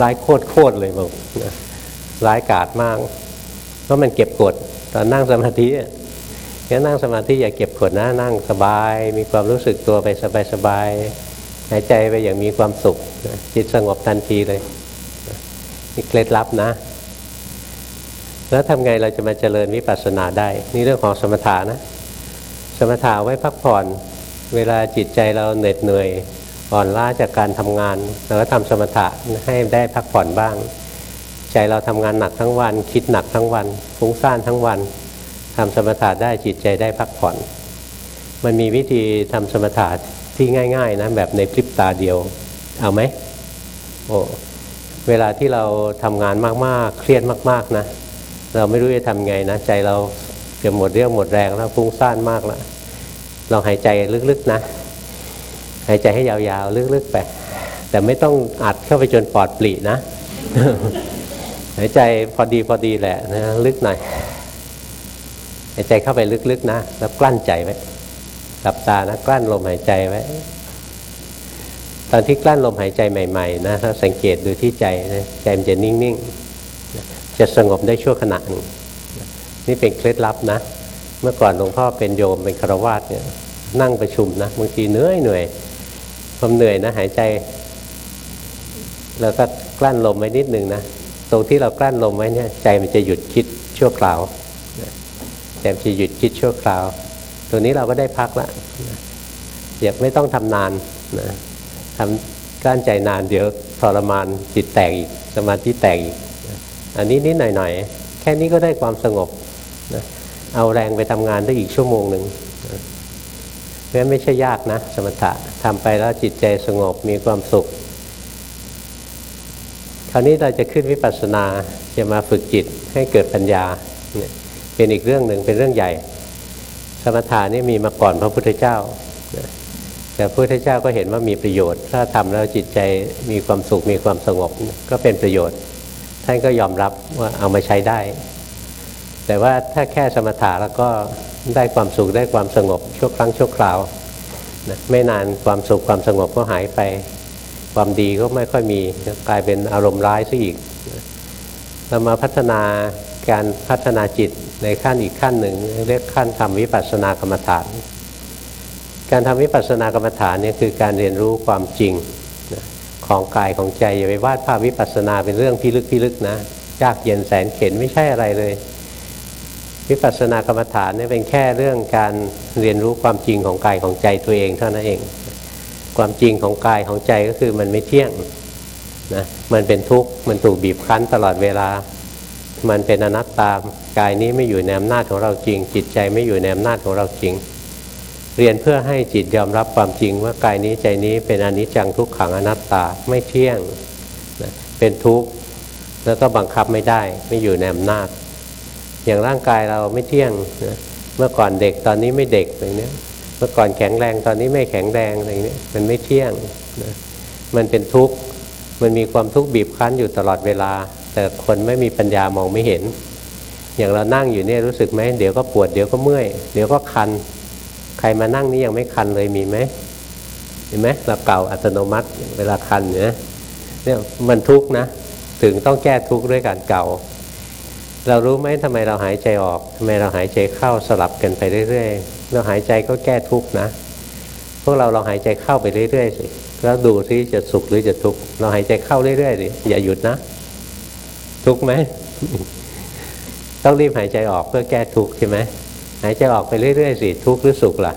ร้ายโคตรๆเลยบอกนะร้ายกาจมากเพราะมันเก็บกดตอนนั่งสมาธิเนี่ยนั่งสมาธิอย่าเก็บกดนะนั่งสบาย มีความรู้สึกตัวไปสบายๆหายใจไปอย่างมีความสุขจิตสงบทันทีเลยนี่เคล็ดลับนะ แล้วทำไงเราจะมาเจริญวิปัสสนาได้ นี่เรื่องของสมถะนะ สมถะไว้พักผ่อน เวลาจิตใจเราเหน็ดเหนื่อยอ่อนล้าจากการทำงานเราก็ทำสมถะให้ได้พักผ่อนบ้าง ใจเราทำงานหนักทั้งวัน คิดหนักทั้งวันฟุ้งซ่านทั้งวันทำสมถะได้จิตใจได้พักผ่อน มันมีวิธีทำสมถะที่ง่าย ๆนะแบบในพริบตาเดียว เอาไหมโอ้เวลาที่เราทำงานมากๆ เครียดมากๆนะ เราไม่รู้จะทำไงนะใจเราเกือบหมดเรี่ยวหมดแรงแล้วฟุ้งซ่านมากแล้วลองหายใจลึกๆนะหายใจให้ยาวๆ ลึกๆไปแต่ไม่ต้องอัดเข้าไปจนปอดปลีนะหายใจพอดีพอดีแหละนะลึกหน่อยหายใจเข้าไปลึกๆนะแล้วกลั้นใจไว้หลับตานะกลั้นลมหายใจไว้ตอนที่กลั้นลมหายใจใหม่ ๆ นะถ้าสังเกตดูที่ใจนะใจมันจะนิ่งๆ จะสงบได้ชั่วขณะหนึ่งนี่เป็นเคล็ดลับนะ เมื่อก่อนหลวงพ่อเป็นโยมเป็นครวาสเนี่ยนั่งประชุมนะบางทีเหนื่อยเหนื่อยความเหนื่อยนะ หายใจเราก็กลั้นลมไว้นิดนึงนะตรงที่เรากลั้นลมไว้เนี่ยใจมันจะหยุดคิดชั่วคราวใจมันจะหยุดคิดชั่วคราว ตัวนี้เราก็ได้พักละอย่าไม่ต้องทำนานนะทำกลั้นใจนานเดี๋ยวทรมานจิตแตกอีกสมาธิแตกอีก อันนี้นิดหน่อยๆ แค่นี้ก็ได้ความสงบนะเอาแรงไปทำงานได้อีกชั่วโมงหนึ่งเพราะฉะนั้นไม่ใช่ยากนะ สมถะทำไปแล้วจิตใจสงบมีความสุข คราวนี้เราจะขึ้นวิปัสสนาจะมาฝึกจิตให้เกิดปัญญาเป็นอีกเรื่องหนึ่งเป็นเรื่องใหญ่ สมถะนี่มีมาก่อนพระพุทธเจ้าแต่พระพุทธเจ้าก็เห็นว่ามีประโยชน์ ถ้าทำแล้วจิตใจมีความสุขมีความสงบก็เป็นประโยชน์ ท่านก็ยอมรับว่าเอามาใช้ได้ แต่ว่าถ้าแค่สมถะแล้วก็ได้ความสุขได้ความสงบชั่วครั้งชั่วคราวนะไม่นานความสุขความสงบก็หายไป ความดีก็ไม่ค่อยมีกลายเป็นอารมณ์ร้ายซะอีกเรามาพัฒนาการพัฒนาจิตในขั้นอีกขั้นหนึ่ง เรียกขั้นทำวิปัสสนากรรมฐาน การทำวิปัสสนากรรมฐานเนี่ยคือการเรียนรู้ความจริง ของกายของใจอย่าไปวาดภาพวิปัสสนาเป็นเรื่องพิลึกพิลึกนะยากเย็นแสนเข็นไม่ใช่อะไรเลย วิปัสสนากรรมฐานเนี่ยเป็นแค่เรื่องการเรียนรู้ความจริงของกายของใจตัวเองเท่านั้นเอง ความจริงของกายของใจก็คือมันไม่เที่ยงนะมันเป็นทุกข์มันถูกบีบคั้นตลอดเวลา มันเป็นอนัตตากายนี้ไม่อยู่ในอำนาจของเราจริง จิตใจไม่อยู่ในอำนาจของเราจริง เรียนเพื่อให้จิตยอมรับความจริงว่ากายนี้ใจนี้เป็นอนิจจังทุกขังอนัตตาไม่เที่ยงนะเป็นทุกข์แล้วก็บังคับไม่ได้ไม่อยู่ในอำนาจ อย่างร่างกายเราไม่เที่ยงนะเมื่อก่อนเด็กตอนนี้ไม่เด็กอะไรเนี้ยเมื่อก่อนแข็งแรงตอนนี้ไม่แข็งแรงอะไรเนี้ยมันไม่เที่ยงนะมันเป็นทุกข์มันมีความทุกข์บีบคั้นอยู่ตลอดเวลา แต่คนไม่มีปัญญามองไม่เห็น อย่างเรานั่งอยู่เนี่ยรู้สึกไหมเดี๋ยวก็ปวดเดี๋ยวก็เมื่อยเดี๋ยวก็คัน ใครมานั่งนี่ยังไม่คันเลยมีไหมเห็นไหมเราเก่าอัตโนมัติเวลาคันเนี่ยเนี่ยมันทุกข์นะ ถึงต้องแก้ทุกข์ด้วยการเก่า เรารู้ไหมทำไมเราหายใจออกทำไมเราหายใจเข้าสลับกันไปเรื่อยๆเราหายใจก็แก้ทุกข์นะ พวกเราลองหายใจเข้าไปเรื่อยๆสิแล้วดูที่จะสุขหรือจะทุกข์เราหายใจเข้าเรื่อยๆสิอย่าหยุดนะ ทุกข์ไหมต้องรีบหายใจออกเพื่อแก้ทุกข์ใช่ไหม หายใจออกไปเรื่อยๆสิทุกข์หรือสุขล่ะ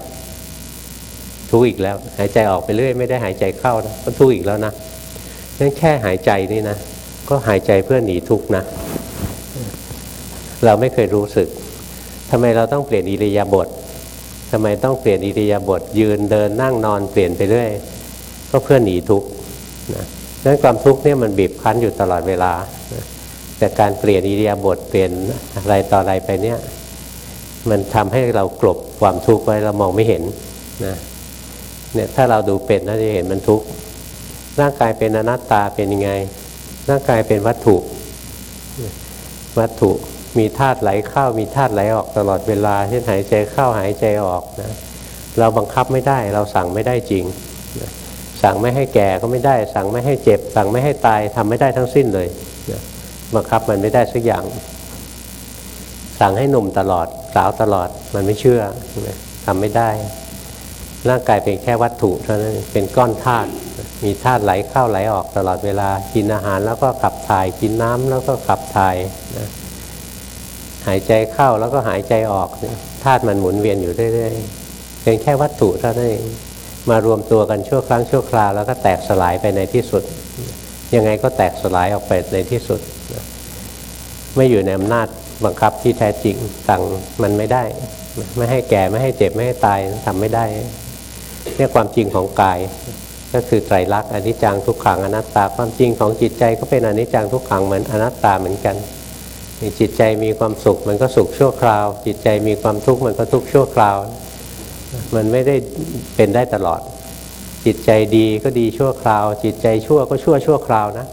ทุกข์อีกแล้ว หายใจออกไปเรื่อยไม่ได้หายใจเข้านะก็ทุกข์อีกแล้วนะนั่นแค่หายใจนี่นะก็หายใจเพื่อหนีทุกข์นะ เราไม่เคยรู้สึกทำไมเราต้องเปลี่ยนอิริยาบถทำไมต้องเปลี่ยนอิริยาบถยืนเดินนั่งนอนเปลี่ยนไปเรื่อยก็เพื่อหนีทุกข์นะนั้นความทุกข์เนี่ยมันบีบคั้นอยู่ตลอดเวลา แต่การเปลี่ยนอิริยาบถเปลี่ยนอะไรต่ออะไรไปเนี่ย มันทำให้เรากลบความทุกข์ไว้เรามองไม่เห็นนะเนี่ยถ้าเราดูเป็นน่าจะเห็นมันทุกข์ร่างกายเป็นอนัตตาเป็นยังไง ร่างกายเป็นวัตถุ วัตถุมีธาตุไหลเข้ามีธาตุไหลออกตลอดเวลาเช่นหายใจเข้าหายใจออกนะเราบังคับไม่ได้เราสั่งไม่ได้จริงนะสั่งไม่ให้แก่ก็ไม่ได้ สั่งไม่ให้เจ็บ สั่งไม่ให้ตายทำไม่ได้ทั้งสิ้นเลยนะบังคับมันไม่ได้สักอย่าง สั่งให้หนุ่มตลอด สาวตลอดมันไม่เชื่อทำไม่ได้ ร่างกายเป็นแค่วัตถุเท่านั้นเป็นก้อนธาตุมีธาตุไหลเข้าไหลออกตลอดเวลากินอาหารแล้วก็ขับถ่ายกินน้ำแล้วก็ขับถ่ายนะหายใจเข้าแล้วก็หายใจออกธาตุมันหมุนเวียนอยู่เรื่อยๆเป็นแค่วัตถุเท่านั้นเองมารวมตัวกันชั่วครั้งชั่วคราวแล้วก็แตกสลายไปในที่สุด ยังไงก็แตกสลายออกไปในที่สุด ไม่อยู่ในอำนาจ บังคับที่แท้จริงสั่งมันไม่ได้ ไม่ให้แก่ไม่ให้เจ็บไม่ให้ตายทำไม่ได้เนี่ยความจริงของกาย ก็คือไตรลักษณ์อนิจจังทุกขังอนัตตา ความจริงของจิตใจก็เป็นอนิจจังทุกขังเหมือนอนัตตาเหมือนกันจิตใจมีความสุขมันก็สุขชั่วคราว จิตใจมีความทุกข์มันก็ทุกข์ชั่วคราว มันไม่ได้เป็นได้ตลอด จิตใจดีก็ดีชั่วคราว จิตใจชั่วก็ชั่วชั่วคราวนะ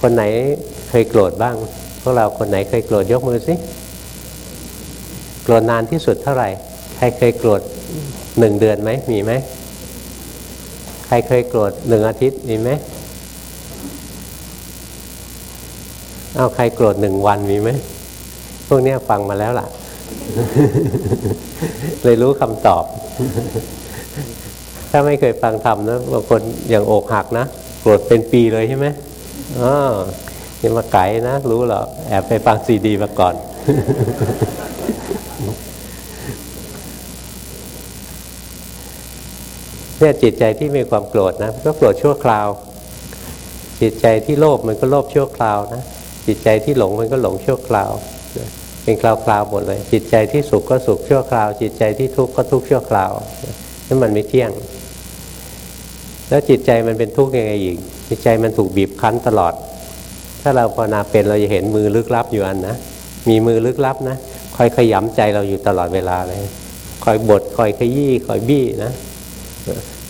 คนไหนเคยโกรธบ้าง พวกเราคนไหนเคยโกรธยกมือสิโกรธนานที่สุดเท่าไหร่ ใครเคยโกรธหนึ่งเดือนไหมมีไหมใครเคยโกรธหนึ่งอาทิตย์มีไหมเอาใครโกรธหนึ่งวันมีไหมพวกนี้ฟังมาแล้วล่ะ เลยรู้คำตอบ ถ้าไม่เคยฟังทำนะบางคนอย่างอกหักนะโกรธเป็นปีเลยใช่ไหมอ๋อ ยังมาไก่นะ รู้หรอแอบไปฟังซีดีมาก่อน เนี่ยจิตใจที่มีความโกรธนะก็โกรธชั่วคราว จิตใจที่โลภมันก็โลภชั่วคราวนะจิตใจที่หลงมันก็หลงชั่วคราว เป็นคราวๆหมดเลย จิตใจที่สุขก็สุขชั่วคราว จิตใจที่ทุกข์ก็ทุกข์ชั่วคราวนั่นมันไม่เที่ยง แล้วจิตใจมันเป็นทุกข์ยังไงอีกจิตใจมันถูกบีบคั้นตลอด ถ้าเราภาวนาเป็นเราจะเห็นมือลึกลับอยู่อันนะมีมือลึกลับนะคอยขยำใจเราอยู่ตลอดเวลาเลยคอยบดคอยขยี้คอยบี้นะ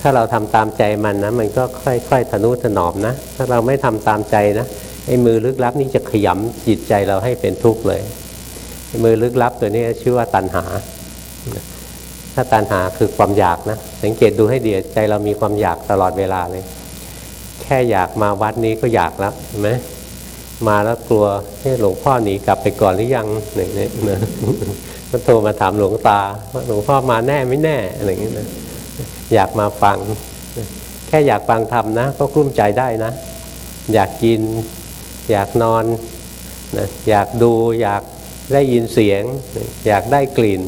ถ้าเราทำตามใจมันนะ มันก็ค่อยๆทนุถนอมนะ ถ้าเราไม่ทำตามใจนะไอ้มือลึกลับนี่จะขยำจิตใจเราให้เป็นทุกข์เลยมือลึกลับตัวนี้ชื่อว่าตัณหา ถ้าตัณหาคือความอยากนะ สังเกตดูให้ดีใจเรามีความอยากตลอดเวลาเลย แค่อยากมาวัดนี้ก็อยากแล้วเห็นไหม มาแล้วกลัวให้หลวงพ่อหนีกลับไปก่อนหรือยังหนึ่งเนี่ยนะก็โทรมาถามหลวงตาว่าหลวงพ่อมาแน่ไม่แน่อะไรเงี้ยนะอยากมาฟัง แค่อยากฟังธรรมนะ ก็กลุ้มใจได้นะ อยากกิน อยากนอนนะอยากดูอยากได้ยินเสียง อยากได้กลิ่น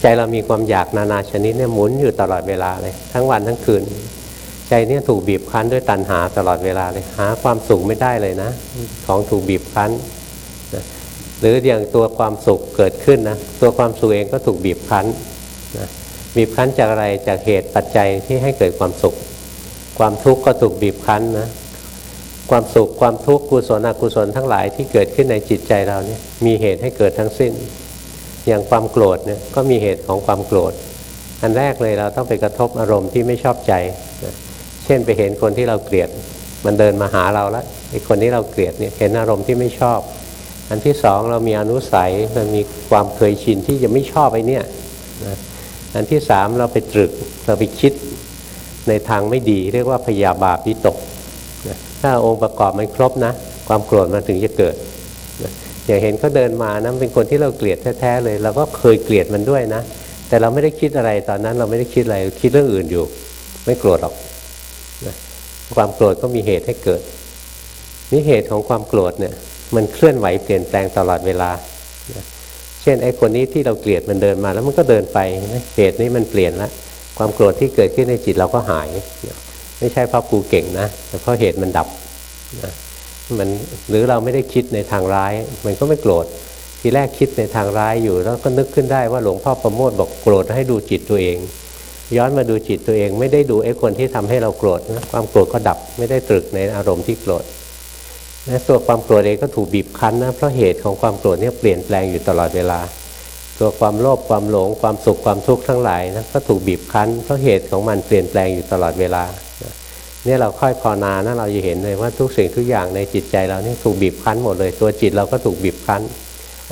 ใจเรามีความอยากนานาชนิดเนี่ยหมุนอยู่ตลอดเวลาเลย ทั้งวันทั้งคืน ใจเนี่ยถูกบีบคั้นด้วยตัณหาตลอดเวลาเลยหาความสุขไม่ได้เลยนะ ของถูกบีบคั้นนะหรืออย่างตัวความสุขเกิดขึ้นนะตัวความสุขเองก็ถูกบีบคั้นนะบีบคั้นจากอะไรจากเหตุปัจจัยที่ให้เกิดความสุข ความทุกข์ก็ถูกบีบคั้นนะความสุขความทุกข์กุศลอกุศลทั้งหลายที่เกิดขึ้นในจิตใจเราเนี่ยมีเหตุให้เกิดทั้งสิ้น อย่างความโกรธเนี่ยก็มีเหตุของความโกรธ อันแรกเลยเราต้องไปกระทบอารมณ์ที่ไม่ชอบใจ เช่นไปเห็นคนที่เราเกลียด มันเดินมาหาเราแล้วไอ้คนที่เราเกลียดเนี่ยเห็นอารมณ์ที่ไม่ชอบ อันที่สองเรามีอนุสัยมันมีความเคยชินที่จะไม่ชอบไอ้นี่อันที่สามเราไปตรึกเราไปคิดในทางไม่ดีเรียกว่าพยาบาปวิตกนะถ้าองค์ประกอบมันครบนะ ความโกรธมันถึงจะเกิดนะอย่างเห็นเขาเดินมานะเป็นคนที่เราเกลียดแท้ๆเลย เราก็เคยเกลียดมันด้วยนะ แต่เราไม่ได้คิดอะไรตอนนั้นเราไม่ได้คิดอะไรคิดเรื่องอื่นอยู่ ไม่โกรธหรอก ความโกรธก็มีเหตุให้เกิดนี่เหตุของความโกรธเนี่ย มันเคลื่อนไหวเปลี่ยนแปลงตลอดเวลา เช่นไอ้คนนี้ที่เราเกลียดมันเดินมาแล้วมันก็เดินไปเหตุนี้มันเปลี่ยนล้วความโกรธที่เกิดขึ้นในจิตเราก็หาย ไม่ใช่เพราะกูเก่งนะแต่เพราะเหตุมันดับนะมันหรือเราไม่ได้คิดในทางร้าย มันก็ไม่โกรธทีแรกคิดในทางร้ายอยู่แล้วก็นึกขึ้นได้ว่าหลวงพ่อประโมทบอกโกรธให้ดูจิตตัวเอง ย้อนมาดูจิตตัวเองไม่ได้ดูไอ้คนที่ทำให้เราโกรธนะความโกรธก็ดับไม่ได้ตรึกในอารมณ์ที่โกรธนะตัวความโกรธเองก็ถูกบีบคั้นนะเพราะเหตุของความโกรธเนี่ยเปลี่ยนแปลงอยู่ตลอดเวลา ตัวความโลภความหลงความสุขความทุกข์ทั้งหลายนะก็ถูกบีบคั้น เพราะเหตุของมันเปลี่ยนแปลงอยู่ตลอดเวลาเนี่ยเราค่อยพอนานะเราจะเห็นเลยว่าทุกสิ่งทุกอย่างในจิตใจเราเนี่ยถูกบีบคั้นหมดเลย ตัวจิตเราก็ถูกบีบคั้น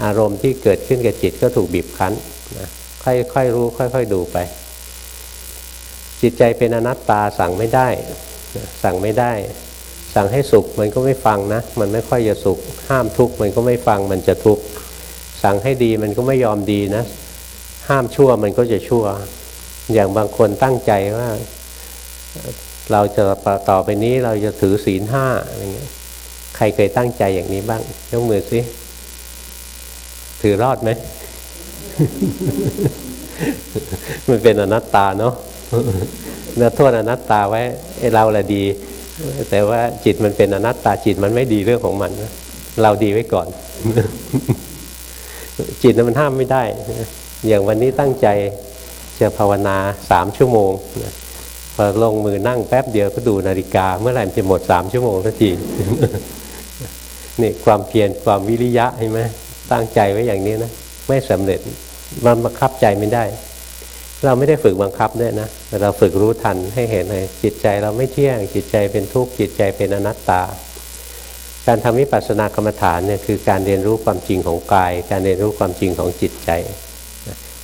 อารมณ์ที่เกิดขึ้นกับจิตก็ถูกบีบคั้นนะค่อยๆรู้ ค่อย ๆ ดูไป จิตใจเป็นอนัตตาสั่งไม่ได้ สั่งไม่ได้ สั่งให้สุขมันก็ไม่ฟังนะ มันไม่ค่อยจะสุข ห้ามทุกข์มันก็ไม่ฟังมันจะทุกข์สั่งให้ดีมันก็ไม่ยอมดีนะ ห้ามชั่วมันก็จะชั่ว อย่างบางคนตั้งใจว่า เราจะต่อไปนี้เราจะถือศีลห้าอะไรเงี้ยใครเคยตั้งใจอย่างนี้บ้างยกมือสิถือรอดไหม มันเป็นอนัตตาเนาะ เนื้อโทษอนัตตาไว้เราแหละดี แต่ว่าจิตมันเป็นอนัตตาจิตมันไม่ดีเรื่องของมันเราดีไว้ก่อน จิตมันห้ามไม่ได้ อย่างวันนี้ตั้งใจจะภาวนาสามชั่วโมงพอลงมือนั่งแป๊บเดียวก็ดูนาฬิกา เมื่อไหร่จะหมดสามชั่วโมงสักทีนี่ความเพียรความวิริยะใช่ไหมตั้งใจไว้อย่างนี้นะ ไม่สำเร็จมันบังคับใจไม่ได้ เราไม่ได้ฝึกบังคับด้วยนะแต่เราฝึกรู้ทันให้เห็นเลยจิตใจเราไม่เที่ยง จิตใจเป็นทุกข์จิตใจเป็นอนัตตา การทำวิปัสสนากรรมฐานเนี่ยคือการเรียนรู้ความจริงของกาย การเรียนรู้ความจริงของจิตใจ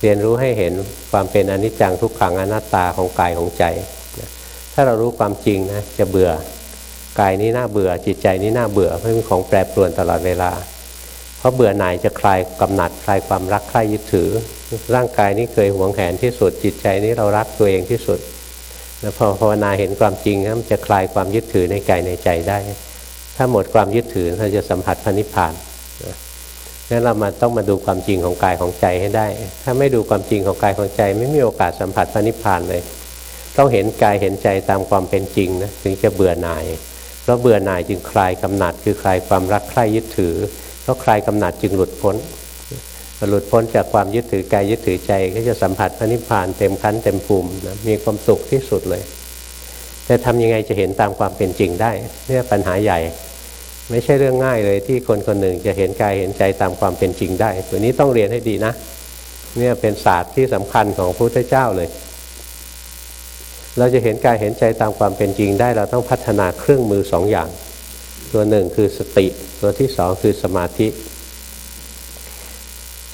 เรียนรู้ให้เห็นความเป็นอนิจจังทุกขังอนัตตาของกายของใจ ถ้าเรารู้ความจริงนะจะเบื่อกายนี้น่าเบื่อจิตใจนี้น่าเบื่อเพราะเป็นของแปรปรวนตลอดเวลา เพราะเบื่อหน่ายจะคลายกำหนัดคลายความรักใคร่ยึดถือ ร่างกายนี้เคยหวงแหนที่สุดจิตใจนี้เรารักตัวเองที่สุดแล้วพอภาวนาเห็นความจริงมันจะคลายความยึดถือในกายในใจได้ ถ้าหมดความยึดถือเราจะสัมผัสพระนิพพานนั้นเรามาต้องมาดูความจริงของกายของใจให้ได้ ถ้าไม่ดูความจริงของกายของใจ ไม่มีโอกาสสัมผัสพระนิพพานเลย ต้องเห็นกายเห็นใจตามความเป็นจริงนะถึงจะเบื่อหน่าย เพราะเบื่อหน่ายจึงคลายกำหนัดคือคลายความรักใคร่ยึดถือ ราะคลายกำหนัดจึงหลุดพ้นหลุดพ้นจากความยึดถือกายยึดถือใจก็จะสัมผัสพระนิพพานเต็มขั้นเต็มภูมินะมีความสุขที่สุดเลย แต่ทำยังไงจะเห็นตามความเป็นจริงได้เนี่ยปัญหาใหญ่ ไม่ใช่เรื่องง่ายเลยที่คนคนหนึ่งจะเห็นกายเห็นใจตามความเป็นจริงได้ ตัวนี้ต้องเรียนให้ดีนะเนี่ยเป็นศาสตร์ที่สำคัญของพระพุทธเจ้าเลย เราจะเห็นกายเห็นใจตามความเป็นจริงได้ เราต้องพัฒนาเครื่องมือสองอย่าง ตัวหนึ่งคือสติ ตัวที่สองคือสมาธิ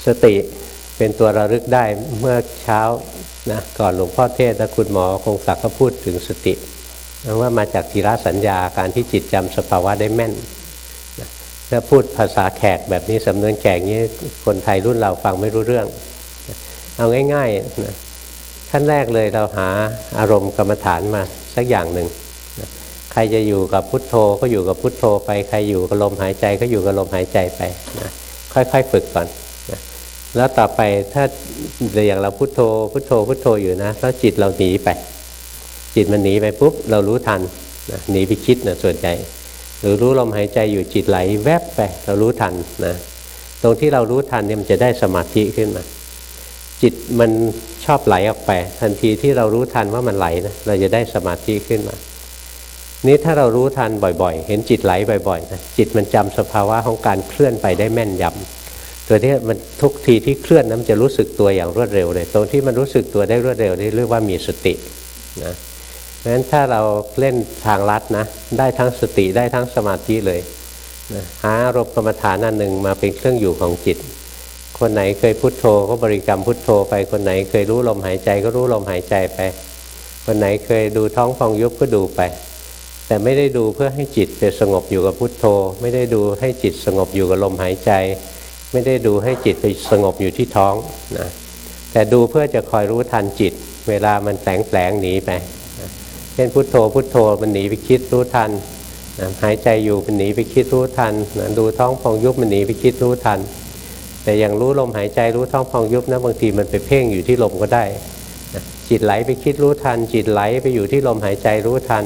สติเป็นตัวระลึกได้เมื่อเช้านะก่อนหลวงพ่อเทศและคุณหมอคงศักดิ์ก็พูดถึงสติว่ามาจากทีระสัญญาการที่จิตจำสภาวะได้แม่นถ้าพูดภาษาแขกแบบนี้สำนวนแขกนี้คนไทยรุ่นเราฟังไม่รู้เรื่อง เอาง่ายๆนะขั้นแรกเลยเราหาอารมณ์กรรมฐานมาสักอย่างหนึ่ง ครจะอยู่กับพุทโธก็อยู่กับพุทโธไป ใครอยู่กับลมหายใจก็อยู่กับลมหายใจไปนะค่อยๆฝึกก่อนแล้วต่อไปถ้าอย่างเราพุทโธ พุทโธ พุทโธอยู่นะแล้วจิตเราหนีไป จิตมันหนีไปปุ๊บเรารู้ทันนะหนีไปคิดนะส่วนใหญ่หรือรู้ลมหายใจอยู่จิตไหลแวบไปเรารู้ทันนะตรงที่เรารู้ทันเนี่ยมันจะได้สมาธิขึ้นมา จิตมันชอบไหลออกไป ทันทีที่เรารู้ทันว่ามันไหลนะเราจะได้สมาธิขึ้นมา นี้ถ้าเรารู้ทันบ่อยๆ เห็นจิตไหลบ่อยๆนะจิตมันจำสภาวะของการเคลื่อนไปได้แม่นยำตัวนี้มันทุกทีที่เคลื่อนนั้นจะรู้สึกตัวอย่างรวดเร็วเลยตรงที่มันรู้สึกตัวได้รวดเร็วนี่เรียกว่ามีสตินะเพราะฉะนั้นถ้าเราเล่นทางลัดนะได้ทั้งสติได้ทั้งสมาธิเลยนะหาอารมณ์กรรมฐานอันหนึ่งมาเป็นเครื่องอยู่ของจิต คนไหนเคยพุโทโธก็บริกรรมพุทโธไปคนไหนเคยรู้ลมหายใจก็รู้ลมหายใจไป คนไหนเคยดูท้องพองยุบก็ดูไป แต่ไม่ได้ดูเพื่อให้จิตไปสงบอยู่กับพุทโธ ไม่ได้ดูให้จิตสงบอยู่กับลมหายใจ ไม่ได้ดูให้จิตไปสงบอยู่ที่ท้องนะแต่ดูเพื่อจะคอยรู้ทันจิต เวลามันแฝงแฝงหนีไปเช่นพุทโธ พุทโธมันหนีไปคิดรู้ทันนะหายใจอยู่มันหนีไปคิดรู้ทันนะดูท้องพองยุบมันหนีไปคิดรู้ทัน แต่อย่างรู้ลมหายใจรู้ท้องพองยุบนะบางทีมันไปเพ่งอยู่ที่ลมก็ได้จิตไหลไปคิดรู้ทัน จิตไหลไปอยู่ที่ลมหายใจรู้ทัน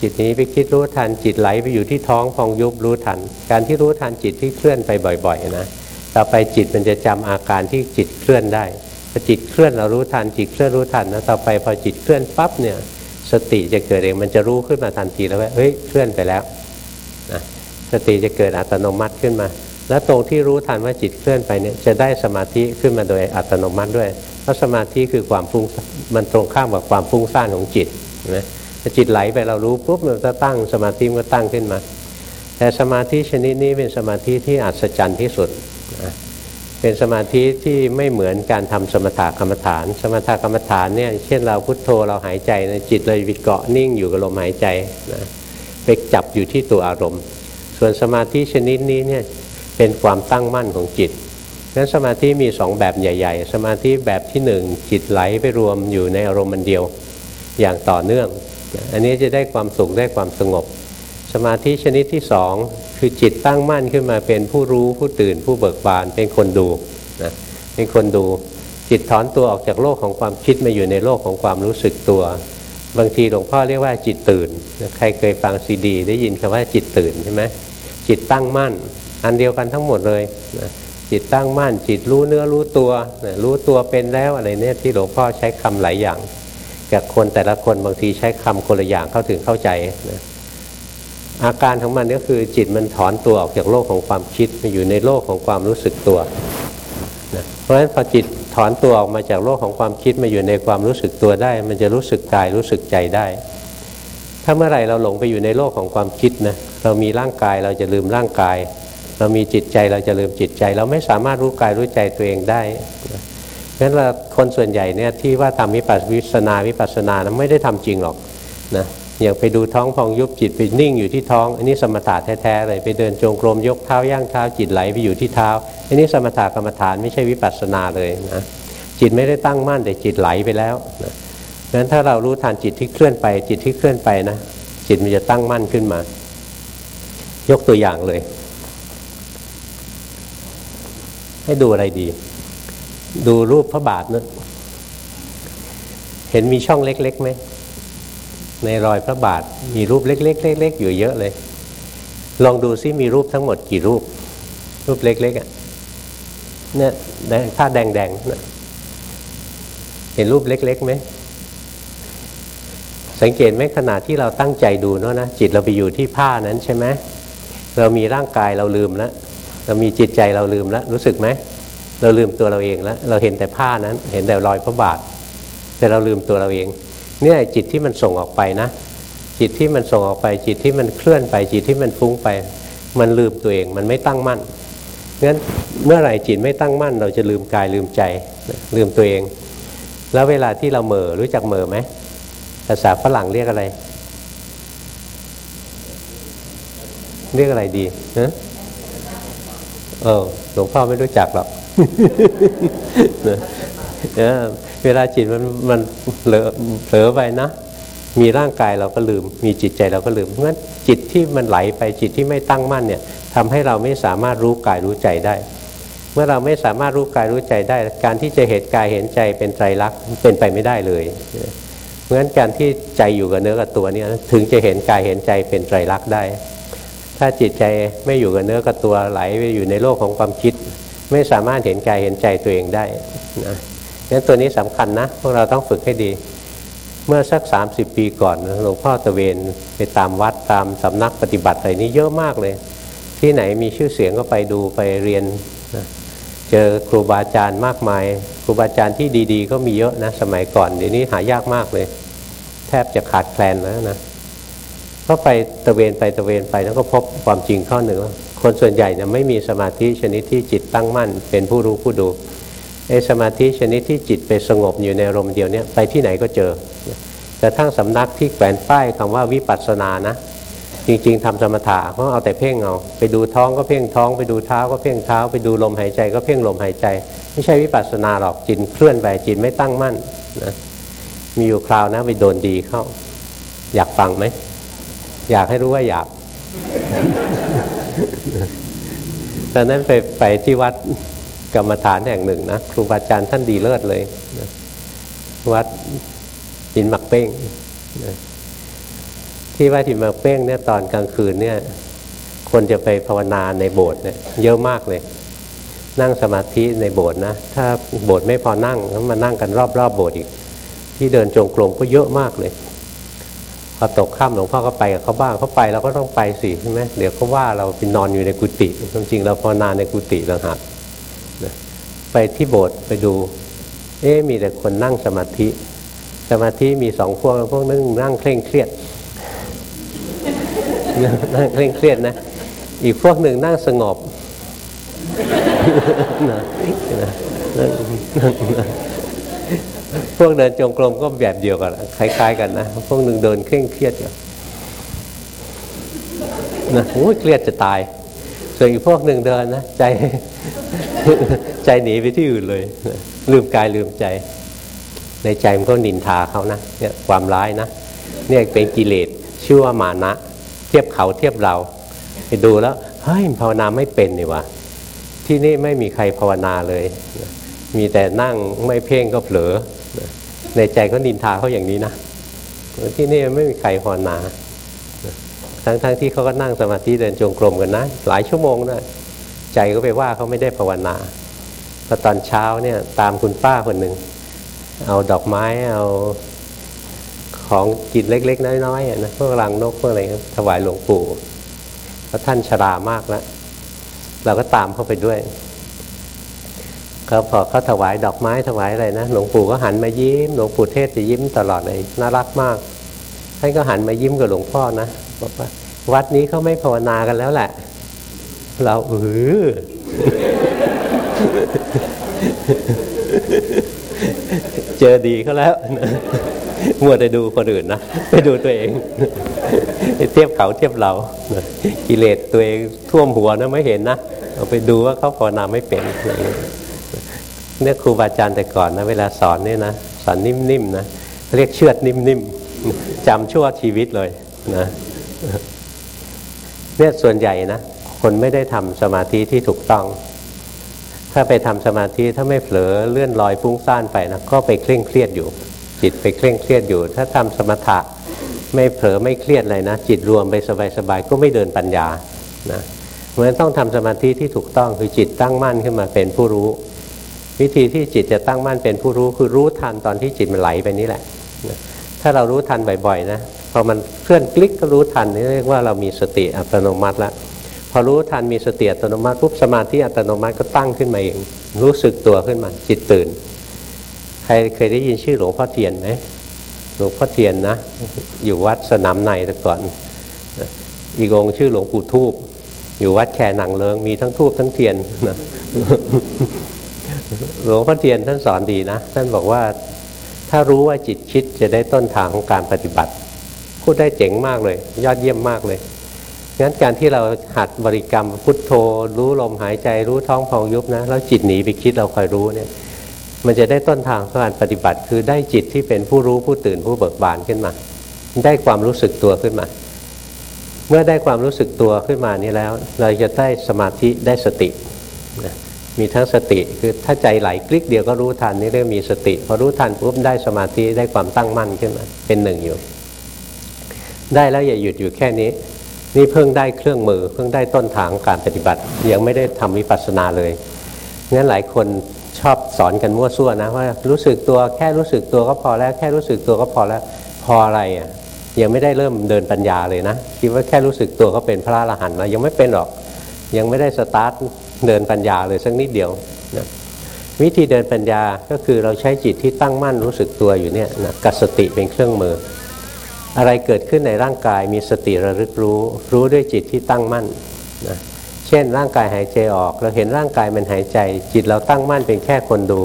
จิตนี้ไปคิดรู้ทันจิตไหลไปอยู่ที่ท้องพองยุบรู้ทัน การที่รู้ทันจิตที่เคลื่อนไปบ่อยๆนะต่อไปจิตมันจะจำอาการที่จิตเคลื่อนได้พอจิตเคลื่อนเรารู้ทันจิตเคลื่อนรู้ทันนะต่อไปพอจิตเคลื่อนปั๊บเนี่ยสติจะเกิดเองมันจะรู้ขึ้นมาทันทีแล้วว่าเฮ้ยเคลื่อนไปแล้วนะสติจะเกิดอัตโนมัติขึ้นมา แล้วตรงที่รู้ทันว่าจิตเคลื่อนไปเนี่ยจะได้สมาธิขึ้นมาโดยอัตโนมัติด้วย เพราะสมาธิคือความฟุ้งมันตรงข้ามกับความฟุ้งซ่านของจิตนะ้จิตไหลไปเรารู้ปุ๊บมันจะตั้งสมาธิมันก็ตั้งขึ้นมา แต่สมาธิชนิดนี้เป็นสมาธิที่อัศจรรย์ที่สุดนะเป็นสมาธิที่ไม่เหมือนการทำสมถกรรมฐาน สมถกรรมฐานเนี่ยเช่นเราพุโทโธเราหายใจนะจิตเลยวิเกาะนิ่งอยู่กับลมหายใจนะไปจับอยู่ที่ตัวอารมณ์ ส่วนสมาธิชนิดนี้เนี่ยเป็นความตั้งมั่นของจิตนั้นสมาธิมีสองแบบใหญ่ ๆ สมาธิแบบที่หนึ่งจิตไหลไปรวมอยู่ในอารมณ์มันเดียวอย่างต่อเนื่อง อันนี้จะได้ความสุขได้ความสงบ สมาธิชนิดที่สองคือจิตตั้งมั่นขึ้นมาเป็นผู้รู้ผู้ตื่นผู้เบิกบานเป็นคนดูนะเป็นคนดูจิตถอนตัวออกจากโลกของความคิดมาอยู่ในโลกของความรู้สึกตัว บางทีหลวงพ่อเรียกว่าจิตตื่น ใครเคยฟังซีดี ได้ยินคำว่าจิตตื่นใช่ไหมจิตตั้งมั่น อันเดียวกันทั้งหมดเลยนะจิตตั้งมั่น จิตรู้เนื้อรู้ตัวรู้ตัวเป็นแล้วอะไรเนี่ยที่หลวงพ่อใช้คำหลายอย่าง กับคนแต่ละคนบางทีใช้คำคนละอย่างเข้าถึงเข้าใจนะอาการของมันก็คือจิตมันถอนตัวออกจากโลกของความคิดมาอยู่ในโลกของความรู้สึกตัวนะเพราะฉะนั้นพอจิตถอนตัวออกมาจากโลกของความคิดมาอยู่ในความรู้สึกตัวได้ มันจะรู้สึกกายรู้สึกใจได้ ถ้าเมื่อไหร่เราหลงไปอยู่ในโลกของความคิดนะเรามีร่างกายเราจะลืมร่างกาย เรามีจิตใจเราจะลืมจิตใจ เราไม่สามารถรู้กายรู้ใจตัวเองได้ งั้นเราคนส่วนใหญ่เนี่ยที่ว่าทำวิปัสสนาวิปัสสนานะไม่ได้ทำจริงหรอกนะอย่างไปดูท้องพองยุบจิตไปนิ่งอยู่ที่ท้อง อันนี้สมถะแท้ๆเลยไปเดินจงกรมยกเท้าย่างเท้าจิตไหลไปอยู่ที่เท้า อันนี้สมถะกรรมฐานไม่ใช่วิปัสสนาเลยนะจิตไม่ได้ตั้งมั่นแต่จิตไหลไปแล้วนะงั้นถ้าเรารู้ทันจิตที่เคลื่อนไป จิตที่เคลื่อนไปนะจิตมันจะตั้งมั่นขึ้นมา ยกตัวอย่างเลย ให้ดูอะไรดี ดูรูปพระบาทนะเห็นมีช่องเล็กๆไหมในรอยพระบาทมีรูปเล็กๆเล็กๆอยู่เยอะเลย ลองดูซิมีรูปทั้งหมดกี่รูป รูปเล็กๆอะเนี่ยผ้าแดงๆนะเห็นรูปเล็กๆไหมสังเกตไหมขณะที่เราตั้งใจดูเนาะนะจิตเราไปอยู่ที่ผ้านั้นใช่ไหมเรามีร่างกายเราลืมแล้วเรามีจิตใจเราลืมแล้วรู้สึกไหม เราลืมตัวเราเองแล้วเราเห็นแต่ผ้านั้น เห็นแต่รอยพระบาท แต่เราลืมตัวเราเอง เนี่ยจิตที่มันส่งออกไปนะ จิตที่มันส่งออกไป จิตที่มันเคลื่อนไป จิตที่มันฟุ้งไป มันลืมตัวเอง มันไม่ตั้งมั่นงั้นเมื่อไหร่จิตไม่ตั้งมั่น เราจะลืมกายลืมใจ ลืมตัวเอง แล้วเวลาที่เราเหม่อรู้จักเหม่อไหมภาษาฝรั่งเรียกอะไร เรียกอะไรดีฮะเออหลวงพ่อไม่รู้จักหรอก เวลาจิตมันมันเผลอไปนะ มีร่างกายเราก็ลืม มีจิตใจเราก็ลืม เพราะฉะนั้นจิตที่มันไหลไปจิตที่ไม่ตั้งมั่นเนี่ยทำให้เราไม่สามารถรู้กายรู้ใจได้ เมื่อเราไม่สามารถรู้กายรู้ใจได้ การที่จะเห็นกายเห็นใจเป็นไตรลักษณ์เป็นไปไม่ได้เลยเพราะฉะนั้นการที่ใจอยู่กับเนื้อกับตัวเนี่ยถึงจะเห็นกายเห็นใจเป็นไตรลักษณ์ได้ ถ้าจิตใจไม่อยู่กับเนื้อกับตัวไหลไปอยู่ในโลกของความคิด ไม่สามารถเห็นกายเห็นใจตัวเองได้นะงั้นตัวนี้สำคัญนะพวกเราต้องฝึกให้ดี เมื่อสัก 30 ปีก่อนหลวงพ่อตะเวนไปตามวัดตามสำนักปฏิบัติอะไรนี้เยอะมากเลย ที่ไหนมีชื่อเสียงก็ไปดูไปเรียนนะเจอครูบาอาจารย์มากมาย ครูบาอาจารย์ที่ดีๆ ก็มีเยอะนะสมัยก่อนเดี๋ยวนี้หายากมากเลย แทบจะขาดแคลนแล้วนะก็ไปตะเวนไปตะเวนไปแล้วก็พบความจริงข้อหนึ่งว่า คนส่วนใหญ่เนี่ยไม่มีสมาธิชนิดที่จิตตั้งมั่น เป็นผู้รู้ผู้ดูไอ้สมาธิชนิดที่จิตไปสงบอยู่ในอารมณ์เดียวเนี่ยไปที่ไหนก็เจอ แต่ทั้งสำนักที่แขวนป้ายคำว่าวิปัสสนานะ จริงๆทำสมถะเพราะเอาแต่เพ่งเอาไปดูท้องก็เพ่งท้องไปดูเท้าก็เพ่งเท้า ไปดูลมหายใจก็เพ่งลมหายใจ ไม่ใช่วิปัสสนาหรอกจิตเคลื่อนไปจิตไม่ตั้งมั่นนะมีอยู่คราวนะไปโดนดีเข้า อยากฟังไหมอยากให้รู้ว่าอยาก ตอนนั้นไปไปที่วัดกรรมฐานแห่งหนึ่งนะครูบาอาจารย์ท่านดีเลิศเลยนะวัดหินหมักเป้งนะที่วัดหินหมักเป้งเนี่ยตอนกลางคืนเนี่ย คนจะไปภาวนาในโบสถ์เนี่ยเยอะมากเลย นั่งสมาธิในโบสถ์นะ ถ้าโบสถ์ไม่พอนั่งก็มานั่งกันรอบๆบโบสถ์อีก ที่เดินจงกรมก็เยอะมากเลย พอตกค่ำหลวงพ่อก็ไปกับเขาบ้างเขาไปเราก็ต้องไปสิใช่ไหมเดี๋ยวเขาว่าเราไปนอนอยู่ในกุฏิความจริงเราภาวนาในกุฏิต่างหากไปที่โบสถ์ไปดู เอ๊มีแต่คนนั่งสมาธิ สมาธิมีสองพวกพวกนึงนั่งเคร่งเครียดนั่งเคร่งเครียดนะ อีกพวกหนึ่งนั่งสงบ พวกเดินจงกรมก็แบบเดียวกันคล้าย ๆ กันนะพวกหนึ่งเดินเคร่งเครียดอยู่นะโอ้ยเครียดจะตาย ส่วนอีกพวกหนึ่งเดินนะใจใจหนีไปที่อื่นเลย ลืมกายลืมใจ ในใจมันก็นินทาเขานะเนี่ยความร้ายนะเนี่ยเป็นกิเลสชื่อว่ามานะ เทียบเขาเทียบเรา ไปดูแล้วเฮ้ยภาวนาไม่เป็นนี่วะที่นี่ไม่มีใครภาวนาเลย มีแต่นั่งไม่เพ่งก็เผลอ ในใจก็นินทาเขาอย่างนี้นะที่นี่ไม่มีใครภาวนาทั้งๆทที่เขาก็นั่งสมาธิเดินจงกรมกันนะ หลายชั่วโมงนะใจก็ไปว่าเขาไม่ได้ภาวนาพอตอนเช้าเนี่ยตามคุณป้าคนหนึ่งเอาดอกไม้เอาของกินเล็ก ๆ น้อยๆนะพวกรังนกพวกอะไรถวายหลวงปู่เพราะท่านชรามากแล้วเราก็ตามเข้าไปด้วย เขาพอเขาถวายดอกไม้ถวายอะไรนะหลวงปู่ก็หันมายิ้มหลวงปู่เทศจะยิ้มตลอดเลยน่ารักมากท่านก็หันมายิ้มกับหลวงพ่อนะบอกว่าวัดนี้เขาไม่ภาวนากันแล้วแหละ เราเออเจอดีเขาแล้วมัวแต่ดูคนอื่นนะไปดูตัวเอง เทียบเขาเทียบเรากิเลสตัวเองท่วมหัวนะไม่เห็นนะเอาไปดูว่าเขาภาวนาไม่เป็น เนี่ยครูบาอาจารย์แต่ก่อนนะเวลาสอนเนี่ยนะสอนนิ่มๆนะเรียกเชือดนิ่มๆจำชั่วชีวิตเลยนะเนี่ยส่วนใหญ่นะคนไม่ได้ทำสมาธิที่ถูกต้อง ถ้าไปทำสมาธิถ้าไม่เผลอเลื่อนลอยฟุ้งซ่านไปนะก็ไปเคร่งเครียดอยู่ จิตไปเคร่งเครียดอยู่ ถ้าทำสมถะไม่เผลอไม่เครียดเลยนะ จิตรวมไปสบายๆก็ไม่เดินปัญญานะเพราะฉะนั้นต้องทำสมาธิที่ถูกต้องคือจิตตั้งมั่นขึ้นมาเป็นผู้รู้ วิธีที่จิตจะตั้งมั่นเป็นผู้รู้คือรู้ทันตอนที่จิตมันไหลไปนี้แหละถ้าเรารู้ทันบ่อยๆนะพอมันเคลื่อนคลิกก็รู้ทันนี่เรียกว่าเรามีสติอัตโนมัติแล้วพอรู้ทันมีสติอัตโนมัติปุ๊บสมาธิอัตโนมัติก็ตั้งขึ้นมาเองรู้สึกตัวขึ้นมาจิตตื่น ใครเคยได้ยินชื่อหลวงพ่อเทียนไหมหลวงพ่อเทียนนะ อยู่วัดสนามในแต่ก่อน อีกองชื่อหลวงปู่ทูบอยู่วัดแคหนังเลิงมีทั้งทูบทั้งเทียนนะ หลวงพ่อเทียนท่านสอนดีนะ ท่านบอกว่าถ้ารู้ว่าจิตคิดจะได้ต้นทางของการปฏิบัติ พูดได้เจ๋งมากเลย ยอดเยี่ยมมากเลยงั้นการที่เราหัดบริกรรมพุทโธ รู้ลมหายใจรู้ท้องพองยุบนะแล้วจิตหนีไปคิดเราคอยรู้เนี่ยมันจะได้ต้นทางของการปฏิบัติ คือได้จิตที่เป็นผู้รู้ผู้ตื่นผู้เบิกบานขึ้นมา ได้ความรู้สึกตัวขึ้นมา เมื่อได้ความรู้สึกตัวขึ้นมานี้แล้ว เราจะได้สมาธิได้สติ มีทั้งสติคือถ้าใจไหลคลิกเดียวก็รู้ทันนี่เรียกมีสติพอรู้ทันปุ๊บได้สมาธิได้ความตั้งมั่นขึ้นมาเป็นหนึ่งอยู่ ได้แล้วอย่าหยุดอยู่แค่นี้ นี่เพิ่งได้เครื่องมือ เพิ่งได้ต้นทางการปฏิบัติ ยังไม่ได้ทำวิปัสสนาเลยงั้นหลายคนชอบสอนกันมั่วซั่วนะว่ารู้สึกตัวแค่รู้สึกตัวก็พอแล้ว แค่รู้สึกตัวก็พอแล้วพออะไรอะยังไม่ได้เริ่มเดินปัญญาเลยนะคิดว่าแค่รู้สึกตัวก็เป็นพระอรหันต์แล้วยังไม่เป็นหรอกยังไม่ได้สตาร์ท เดินปัญญาเลยสักนิดเดียวนะวิธีเดินปัญญาก็คือเราใช้จิตที่ตั้งมั่นรู้สึกตัวอยู่เนี่ยนะกัสติเป็นเครื่องมือ อะไรเกิดขึ้นในร่างกายมีสติระลึกรู้ รู้ด้วยจิตที่ตั้งมั่นนะเช่น ร่างกายหายใจออก เราเห็นร่างกายมันหายใจ จิตเราตั้งมั่นเป็นแค่คนดู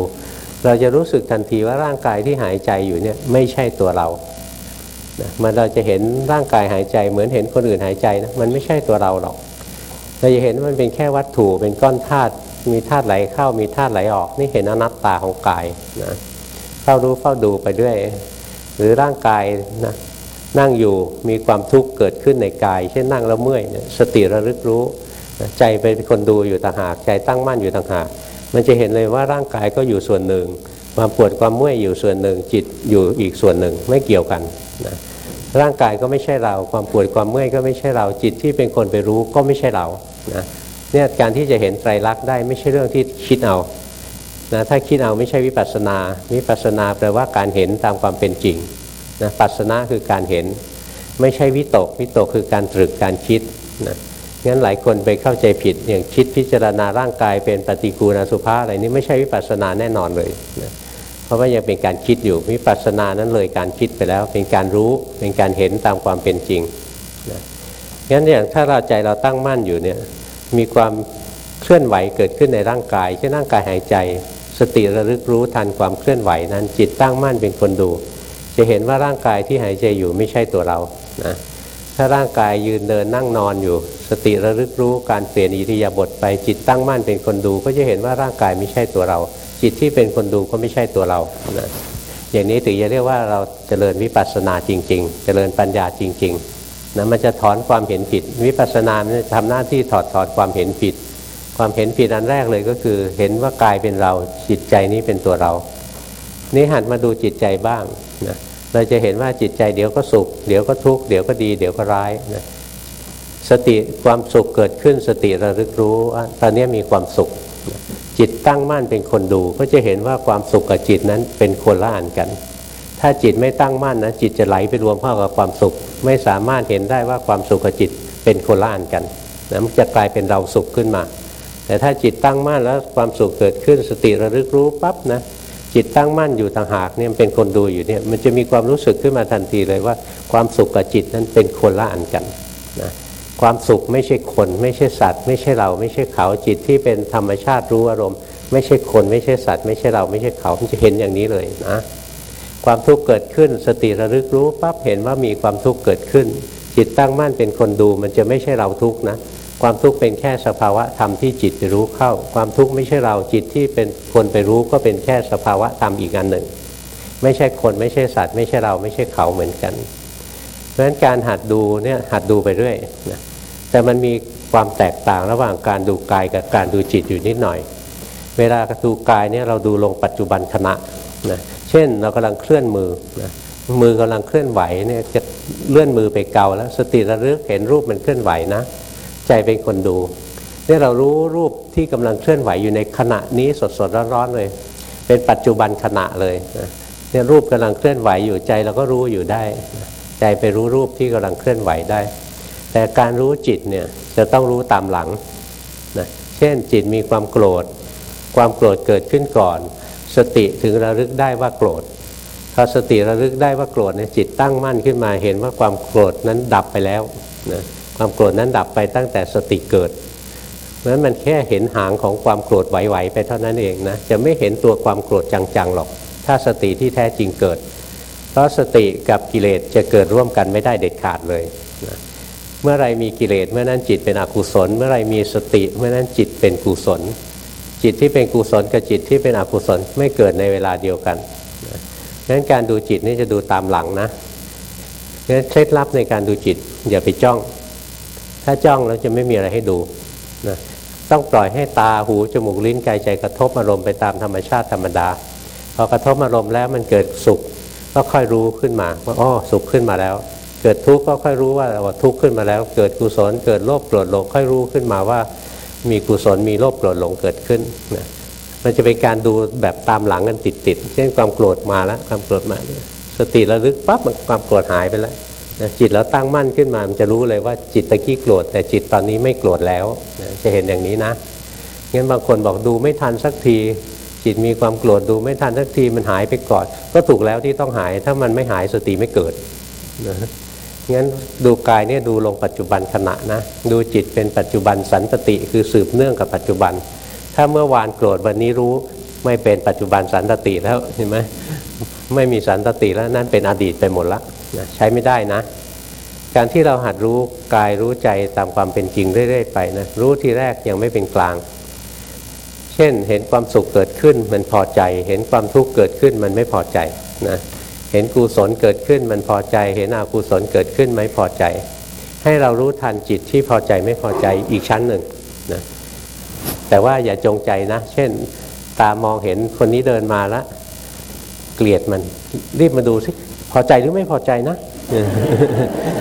เราจะรู้สึกทันทีว่าร่างกายที่หายใจอยู่เนี่ยไม่ใช่ตัวเรานะมันเราจะเห็นร่างกายหายใจเหมือนเห็นคนอื่นหายใจนะมันไม่ใช่ตัวเราหรอก เราจะเห็นว่ามันเป็นแค่วัตถุเป็นก้อนธาตุมีธาตุไหลเข้ามีธาตุไหลออก นี่เห็นอนัตตาของกายนะเฝ้ารู้เฝ้าดูไปด้วย หรือร่างกายนะนั่งอยู่มีความทุกข์เกิดขึ้นในกาย เช่นนั่งแล้วเมื่อยสติระลึกรู้ใจเป็นคนดูอยู่ต่างหากใจตั้งมั่นอยู่ต่างหากมันจะเห็นเลยว่าร่างกายก็อยู่ส่วนหนึ่ง ความปวดความเมื่อยอยู่ส่วนหนึ่ง จิตอยู่อีกส่วนหนึ่งไม่เกี่ยวกันนะร่างกายก็ไม่ใช่เรา ความปวดความเมื่อยก็ไม่ใช่เราจิตที่เป็นคนไปรู้ก็ไม่ใช่เรา นะเนี่ยการที่จะเห็นไตรลักษณ์ได้ไม่ใช่เรื่องที่คิดเอานะถ้าคิดเอาไม่ใช่วิปัสนา วิปัสนาแปลว่าการเห็นตามความเป็นจริงนะปัสนาคือการเห็น ไม่ใช่วิตก วิตกคือการตรึกการคิดนะงั้นหลายคนไปเข้าใจผิดอย่างคิดพิจารณาร่างกายเป็นปฏิกูลสุภาอะไรนี่ไม่ใช่วิปัสนาแน่นอนเลยนะเพราะว่ายังเป็นการคิดอยู่วิปัสสนานั้นเลยการคิดไปแล้ว เป็นการรู้เป็นการเห็นตามความเป็นจริงนะ งั้นอย่างถ้าเราใจเราตั้งมั่นอยู่เนี่ยมีความเคลื่อนไหวเกิดขึ้นในร่างกายเช่นร่างกายหายใจ สติระลึกรู้ทันความเคลื่อนไหวนั้น จิตตั้งมั่นเป็นคนดู จะเห็นว่าร่างกายที่หายใจอยู่ไม่ใช่ตัวเรานะถ้าร่างกายยืนเดินนั่งนอนอยู่ สติระลึกรู้การเปลี่ยนอิริยาบถไปจิตตั้งมั่นเป็นคนดู ก็จะเห็นว่าร่างกายไม่ใช่ตัวเรา จิตที่เป็นคนดูก็ไม่ใช่ตัวเรานะอย่างนี้ถึงจะเรียกว่าเราเจริญวิปัสสนาจริง ๆ เจริญปัญญาจริง ๆ นะมันจะถอนความเห็นผิด วิปัสสนามันจะทำหน้าที่ถอดถอนความเห็นผิด ความเห็นผิดอันแรกเลยก็คือ เห็นว่ากายเป็นเราจิตใจนี้เป็นตัวเรา นี่หันมาดูจิตใจบ้างนะเราจะเห็นว่าจิตใจเดี๋ยวก็สุข เดี๋ยวก็ทุกข์เดี๋ยวก็ดี เดี๋ยวก็ร้ายนะสติความสุขเกิดขึ้นสติระลึกรู้ตอนนี้มีความสุข จิตตั้งมั่นเป็นคนดู ก็จะเห็นว่าความสุขกับจิตนั้นเป็นคนละอันกัน ถ้าจิตไม่ตั้งมั่นนะจิตจะไหลไปรวมเข้ากับความสุข ไม่สามารถเห็นได้ว่าความสุขกับจิตเป็นคนละอันกันนะมันจะกลายเป็นเราสุขขึ้นมา แต่ถ้าจิตตั้งมั่นแล้วความสุขเกิดขึ้นสติระลึกรู้ปั๊บนะจิตตั้งมั่นอยู่ต่างหากเนี่ยเป็นคนดูอยู่เนี่ยมันจะมีความรู้สึกขึ้นมาทันทีเลยว่า ความสุขกับจิตนั้นเป็นคนละอันกันนะความสุขไม่ใช่คนไม่ใช่สัตว์ ไม่ใช่เราไม่ใช่เขาจิตที่เป็นธรรมชาติรู้อารมณ์ ไม่ใช่คนไม่ใช่สัตว์ ไม่ใช่เราไม่ใช่เขามันจะเห็นอย่างนี้เลยนะ ความทุกข์เกิดขึ้น สติระลึกรู้ปั๊บเห็นว่ามีความทุกข์เกิดขึ้น จิตตั้งมั่นเป็นคนดูมันจะไม่ใช่เราทุกข์นะความทุกข์เป็นแค่สภาวะธรรมที่จิตไปรู้เข้า ความทุกข์ไม่ใช่เราจิตที่เป็นคนไปรู้ก็เป็นแค่สภาวะธรรมอีกอันหนึ่ง ไม่ใช่คนไม่ใช่สัตว์ ไม่ใช่เราไม่ใช่เขาเหมือนกัน เพราะฉะนั้นการหัดดูเนี่ยหัดดูไปเรื่อยนะแต่มันมีความแตกต่างระหว่างการดูกายกับการดูจิตอยู่นิดหน่อย เวลาดูกายเนี่ยเราดูลงปัจจุบันขณะนะ เช่นเรากำลังเคลื่อนมือนะมือกำลังเคลื่อนไหวเนี่ยจะเลื่อนมือไปเกาแล้ว สติระลึกเห็นรูปมันเคลื่อนไหวนะ ใจเป็นคนดูนี่เรารู้รูปที่กำลังเคลื่อนไหวอยู่ในขณะนี้สดๆร้อนๆเลย เป็นปัจจุบันขณะเลยเนี่ยรูปกำลังเคลื่อนไหวอยู่ใจเราก็รู้อยู่ได้ ใจไปรู้รูปที่กำลังเคลื่อนไหวได้ แต่การรู้จิตเนี่ยจะต้องรู้ตามหลังนะเช่นจิตมีความโกรธ ความโกรธเกิดขึ้นก่อน สติถึงระลึกได้ว่าโกรธพอสติระลึกได้ว่าโกรธเนี่ยจิตตั้งมั่นขึ้นมาเห็นว่าความโกรธนั้นดับไปแล้วนะความโกรธนั้นดับไปตั้งแต่สติเกิดเพราะฉะนั้นมันแค่เห็นหางของความโกรธไหวๆไปเท่านั้นเองนะจะไม่เห็นตัวความโกรธจังๆหรอก ถ้าสติที่แท้จริงเกิด เพราะสติกับกิเลสจะเกิดร่วมกันไม่ได้เด็ดขาดเลยนะเมื่อไรมีกิเลสเมื่อนั้นจิตเป็นอกุศล เมื่อไรมีสติเมื่อนั้นจิตเป็นกุศล จิตที่เป็นกุศลกับจิตที่เป็นอกุศลไม่เกิดในเวลาเดียวกันดังนั้นการดูจิตนี่จะดูตามหลังนะดังนั้นเคล็ดลับในการดูจิตอย่าไปจ้อง ถ้าจ้องแล้วจะไม่มีอะไรให้ดูนะต้องปล่อยให้ตาหูจมูกลิ้นกายใจกระทบอารมณ์ไปตามธรรมชาติธรรมดา พอกระทบอารมณ์แล้วมันเกิดสุขก็ค่อยรู้ขึ้นมาว่าอ๋อสุขขึ้นมาแล้ว เกิดทุกข์ก็ค่อยรู้ว่าทุกข์ขึ้นมาแล้ว เกิดกุศลเกิดโลภโกรธหลงค่อยรู้ขึ้นมาว่า มีกุศลมีโลภโกรธหลงเกิดขึ้นนะมันจะเป็นการดูแบบตามหลังกันติดติดเช่นความโกรธมาแล้วความโกรธมาสติระลึกปั๊บความโกรธหายไปแล้วนะจิตแล้วตั้งมั่นขึ้นมา มันจะรู้เลยว่าจิตตะกี้โกรธแต่จิตตอนนี้ไม่โกรธแล้วนะจะเห็นอย่างนี้นะงั้นบางคนบอกดูไม่ทันสักที จิตมีความโกรธดูไม่ทันสักทีมันหายไปก่อน ก็ถูกแล้วที่ต้องหายถ้ามันไม่หายสติไม่เกิดนะ งั้นดูกายเนี่ยดูลงปัจจุบันขณะนะ ดูจิตเป็นปัจจุบันสันตติคือสืบเนื่องกับปัจจุบัน ถ้าเมื่อวานโกรธวันนี้รู้ไม่เป็นปัจจุบันสันตติแล้วเห็นไหมไม่มีสันตติแล้วนั่นเป็นอดีตไปหมดละนะใช้ไม่ได้นะ การที่เราหัดรู้กายรู้ใจตามความเป็นจริงเรื่อยๆไปนะรู้ทีแรกยังไม่เป็นกลาง เช่นเห็นความสุขเกิดขึ้นมันพอใจ เห็นความทุกข์เกิดขึ้นมันไม่พอใจนะ เห็นกุศลเกิดขึ้นมันพอใจ เห็นอกุศลเกิดขึ้นไม่พอใจ ให้เรารู้ทันจิตที่พอใจไม่พอใจอีกชั้นหนึ่งนะแต่ว่าอย่าจงใจนะ เช่น ตามองเห็นคนนี้เดินมาแล้วเกลียดมันรีบมาดูสิพอใจหรือไม่พอใจนะ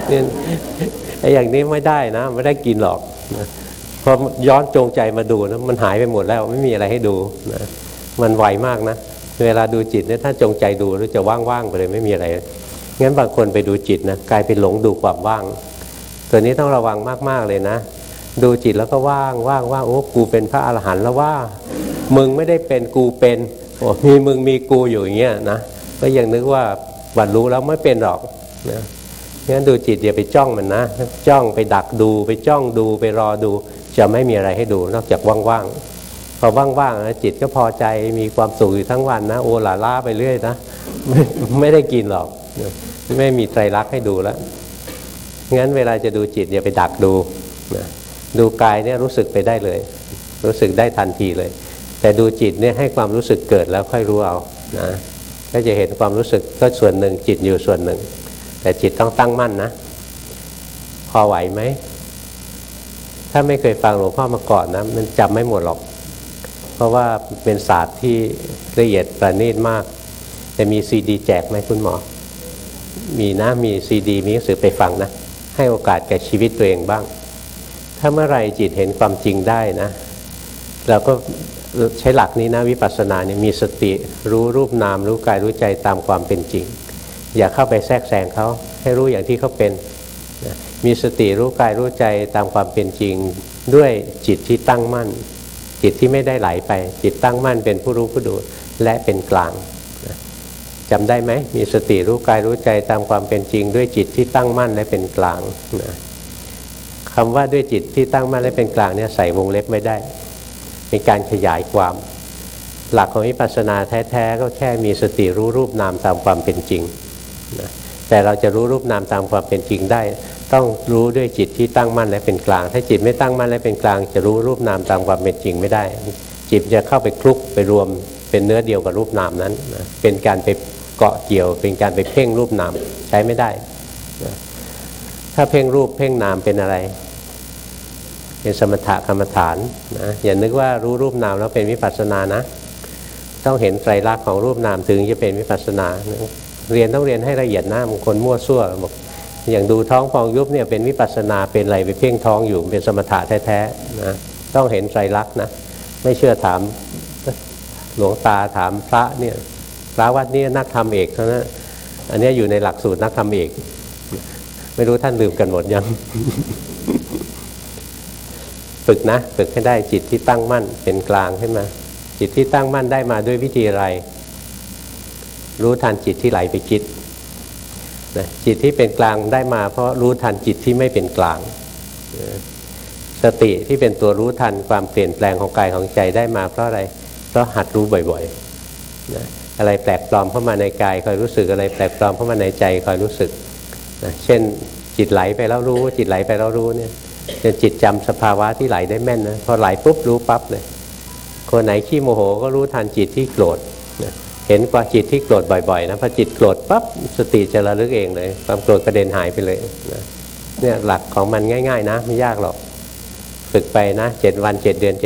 เนี่ยไอ้อย่างนี้ไม่ได้นะ ไม่ได้กินหรอกนะพอย้อนจงใจมาดูนะมันหายไปหมดแล้วไม่มีอะไรให้ดูนะมันไวมากนะ เวลาดูจิตเนี่ยถ้าจงใจดูแล้วจะว่างๆไปเลยไม่มีอะไร งั้นบางคนไปดูจิตนะกลายเป็นหลงดูความว่าง ตัวนี้ต้องระวังมากๆเลยนะ ดูจิตแล้วก็ว่างว่างว่างโอ้กูเป็นพระอรหันต์แล้วว่า มึงไม่ได้เป็นกูเป็นโอ้มีมึงมีกูอยู่อย่างเงี้ยนะก็ยังนึกว่าบรรลุแล้วไม่เป็นหรอกนะงั้นดูจิตอย่าไปจ้องมันนะจ้องไปดักดูไปจ้องดูไปรอดู จะไม่มีอะไรให้ดูนอกจากว่างๆ พอว่างๆนะจิตก็พอใจมีความสุขอยู่ทั้งวันนะ โอลาล่าไปเรื่อยนะไม่ไม่ได้กินหรอก ไม่มีไตรลักษณ์ให้ดูแล้วงั้นเวลาจะดูจิตอย่าไปดักดูนะดูกายเนี่ยรู้สึกไปได้เลย รู้สึกได้ทันทีเลย แต่ดูจิตเนี่ยให้ความรู้สึกเกิดแล้วค่อยรู้เอานะก็จะเห็นความรู้สึกก็ส่วนหนึ่งจิตอยู่ส่วนหนึ่ง แต่จิตต้องตั้งมั่นนะ พอไหวไหม ถ้าไม่เคยฟังหลวงพ่อมาก่อนนะ มันจำไม่หมดหรอก ราะว่าเป็นศาสตร์ที่ละเอียดประณีตมากแต่มีซีดีแจกไหมคุณหมอ มีนะมีซีดีมีหนังสือไปฟังนะ ให้โอกาสแก่ชีวิตตัวเองบ้าง ถ้าเมื่อไรจิตเห็นความจริงได้นะ เราก็ใช้หลักนี้นะวิปัสสนาเนี่ยมีสติรู้รูปนาม รู้กายรู้ใจตามความเป็นจริง อย่าเข้าไปแทรกแซงเขาให้รู้อย่างที่เขาเป็นมีสติรู้กายรู้ใจตามความเป็นจริง ด้วยจิตที่ตั้งมั่น จิตที่ไม่ได้ไหลไป จิตตั้งมั่นเป็นผู้รู้ผู้ดูและเป็นกลางนะจำได้ไหมมีสติรู้กายรู้ใจตามความเป็นจริง ด้วยจิตที่ตั้งมั่นและเป็นกลางนะคำว่าด้วยจิตที่ตั้งมั่นและเป็นกลางเนี่ยใส่วงเล็บไม่ได้เป็นการขยายความ หลักของวิปัสสนาแท้ๆก็แค่มีสติรู้รูปนามตามความเป็นจริงนะแต่เราจะรู้รูปนามตามความเป็นจริงได้ ต้องรู้ด้วยจิตที่ตั้งมั่นและเป็นกลาง ถ้าจิตไม่ตั้งมั่นและเป็นกลาง จะรู้รูปนามตามความเป็นจริงไม่ได้ จิตจะเข้าไปคลุกไปรวมเป็นเนื้อเดียวกับรูปนามนั้นนะเป็นการไปเกาะเกี่ยว เป็นการไปเพ่งรูปนามใช้ไม่ได้นะถ้าเพ่งรูปเพ่งนามเป็นอะไร เป็นสมถะกรรมฐานนะอย่านึกว่ารู้รูปนามแล้วเป็นวิปัสสนานะ ต้องเห็นไตรลักษณ์ของรูปนามถึงจะเป็นวิปัสสนา เรียนต้องเรียนให้ละเอียดนะบางคนมั่วซั่วบอก อย่างดูท้องพองยุบเนี่ยเป็นวิปัสสนาเป็นอะไรไปเพ่งท้องอยู่เป็นสมถะแท้ๆนะต้องเห็นไตรลักษณ์นะไม่เชื่อถามหลวงตาถามพระเนี่ยพระวัดนี้นักธรรมเอกเท่านั้นอันนี้อยู่ในหลักสูตรนักธรรมเอก ไม่รู้ท่านลืมกันหมดยังฝึกนะฝึกให้ได้จิตที่ตั้งมั่นเป็นกลางขึ้นมา จิตที่ตั้งมั่นได้มาด้วยวิธีอะไร รู้ทันจิตที่ไหลไปคิด นะจิตที่เป็นกลางได้มา เพราะรู้ทันจิตที่ไม่เป็นกลางนะสติที่เป็นตัวรู้ทันความเปลี่ยนแปลงของกายของใจได้มา เพราะอะไร เพราะหัดรู้บ่อยๆนะอะไรแปลกปลอมเข้ามาในกายคอยรู้สึกอะไรแปลกปลอมเข้ามาในใจคอยรู้สึกนะเช่นจิตไหลไปแล้วรู้ จิตไหลไปแล้วรู้เนี่ยจนจิตจำสภาวะที่ไหลได้แม่นนะพอไหลปุ๊บรู้ปั๊บเลย คนไหนขี้โมโหก็รู้ทันจิตที่โกรธ ห็นกว่าจิตที่โกรธบ่อยๆนะพอจิตโกรธปั๊บสติจะระลึกเองเลย ความโกรธกระเด็นหายไปเลยนะเนี่ยหลักของมันง่าย ๆ นะ ไม่ยากหรอก ฝึกไปนะเจ็ดวันเจ็ดเดือน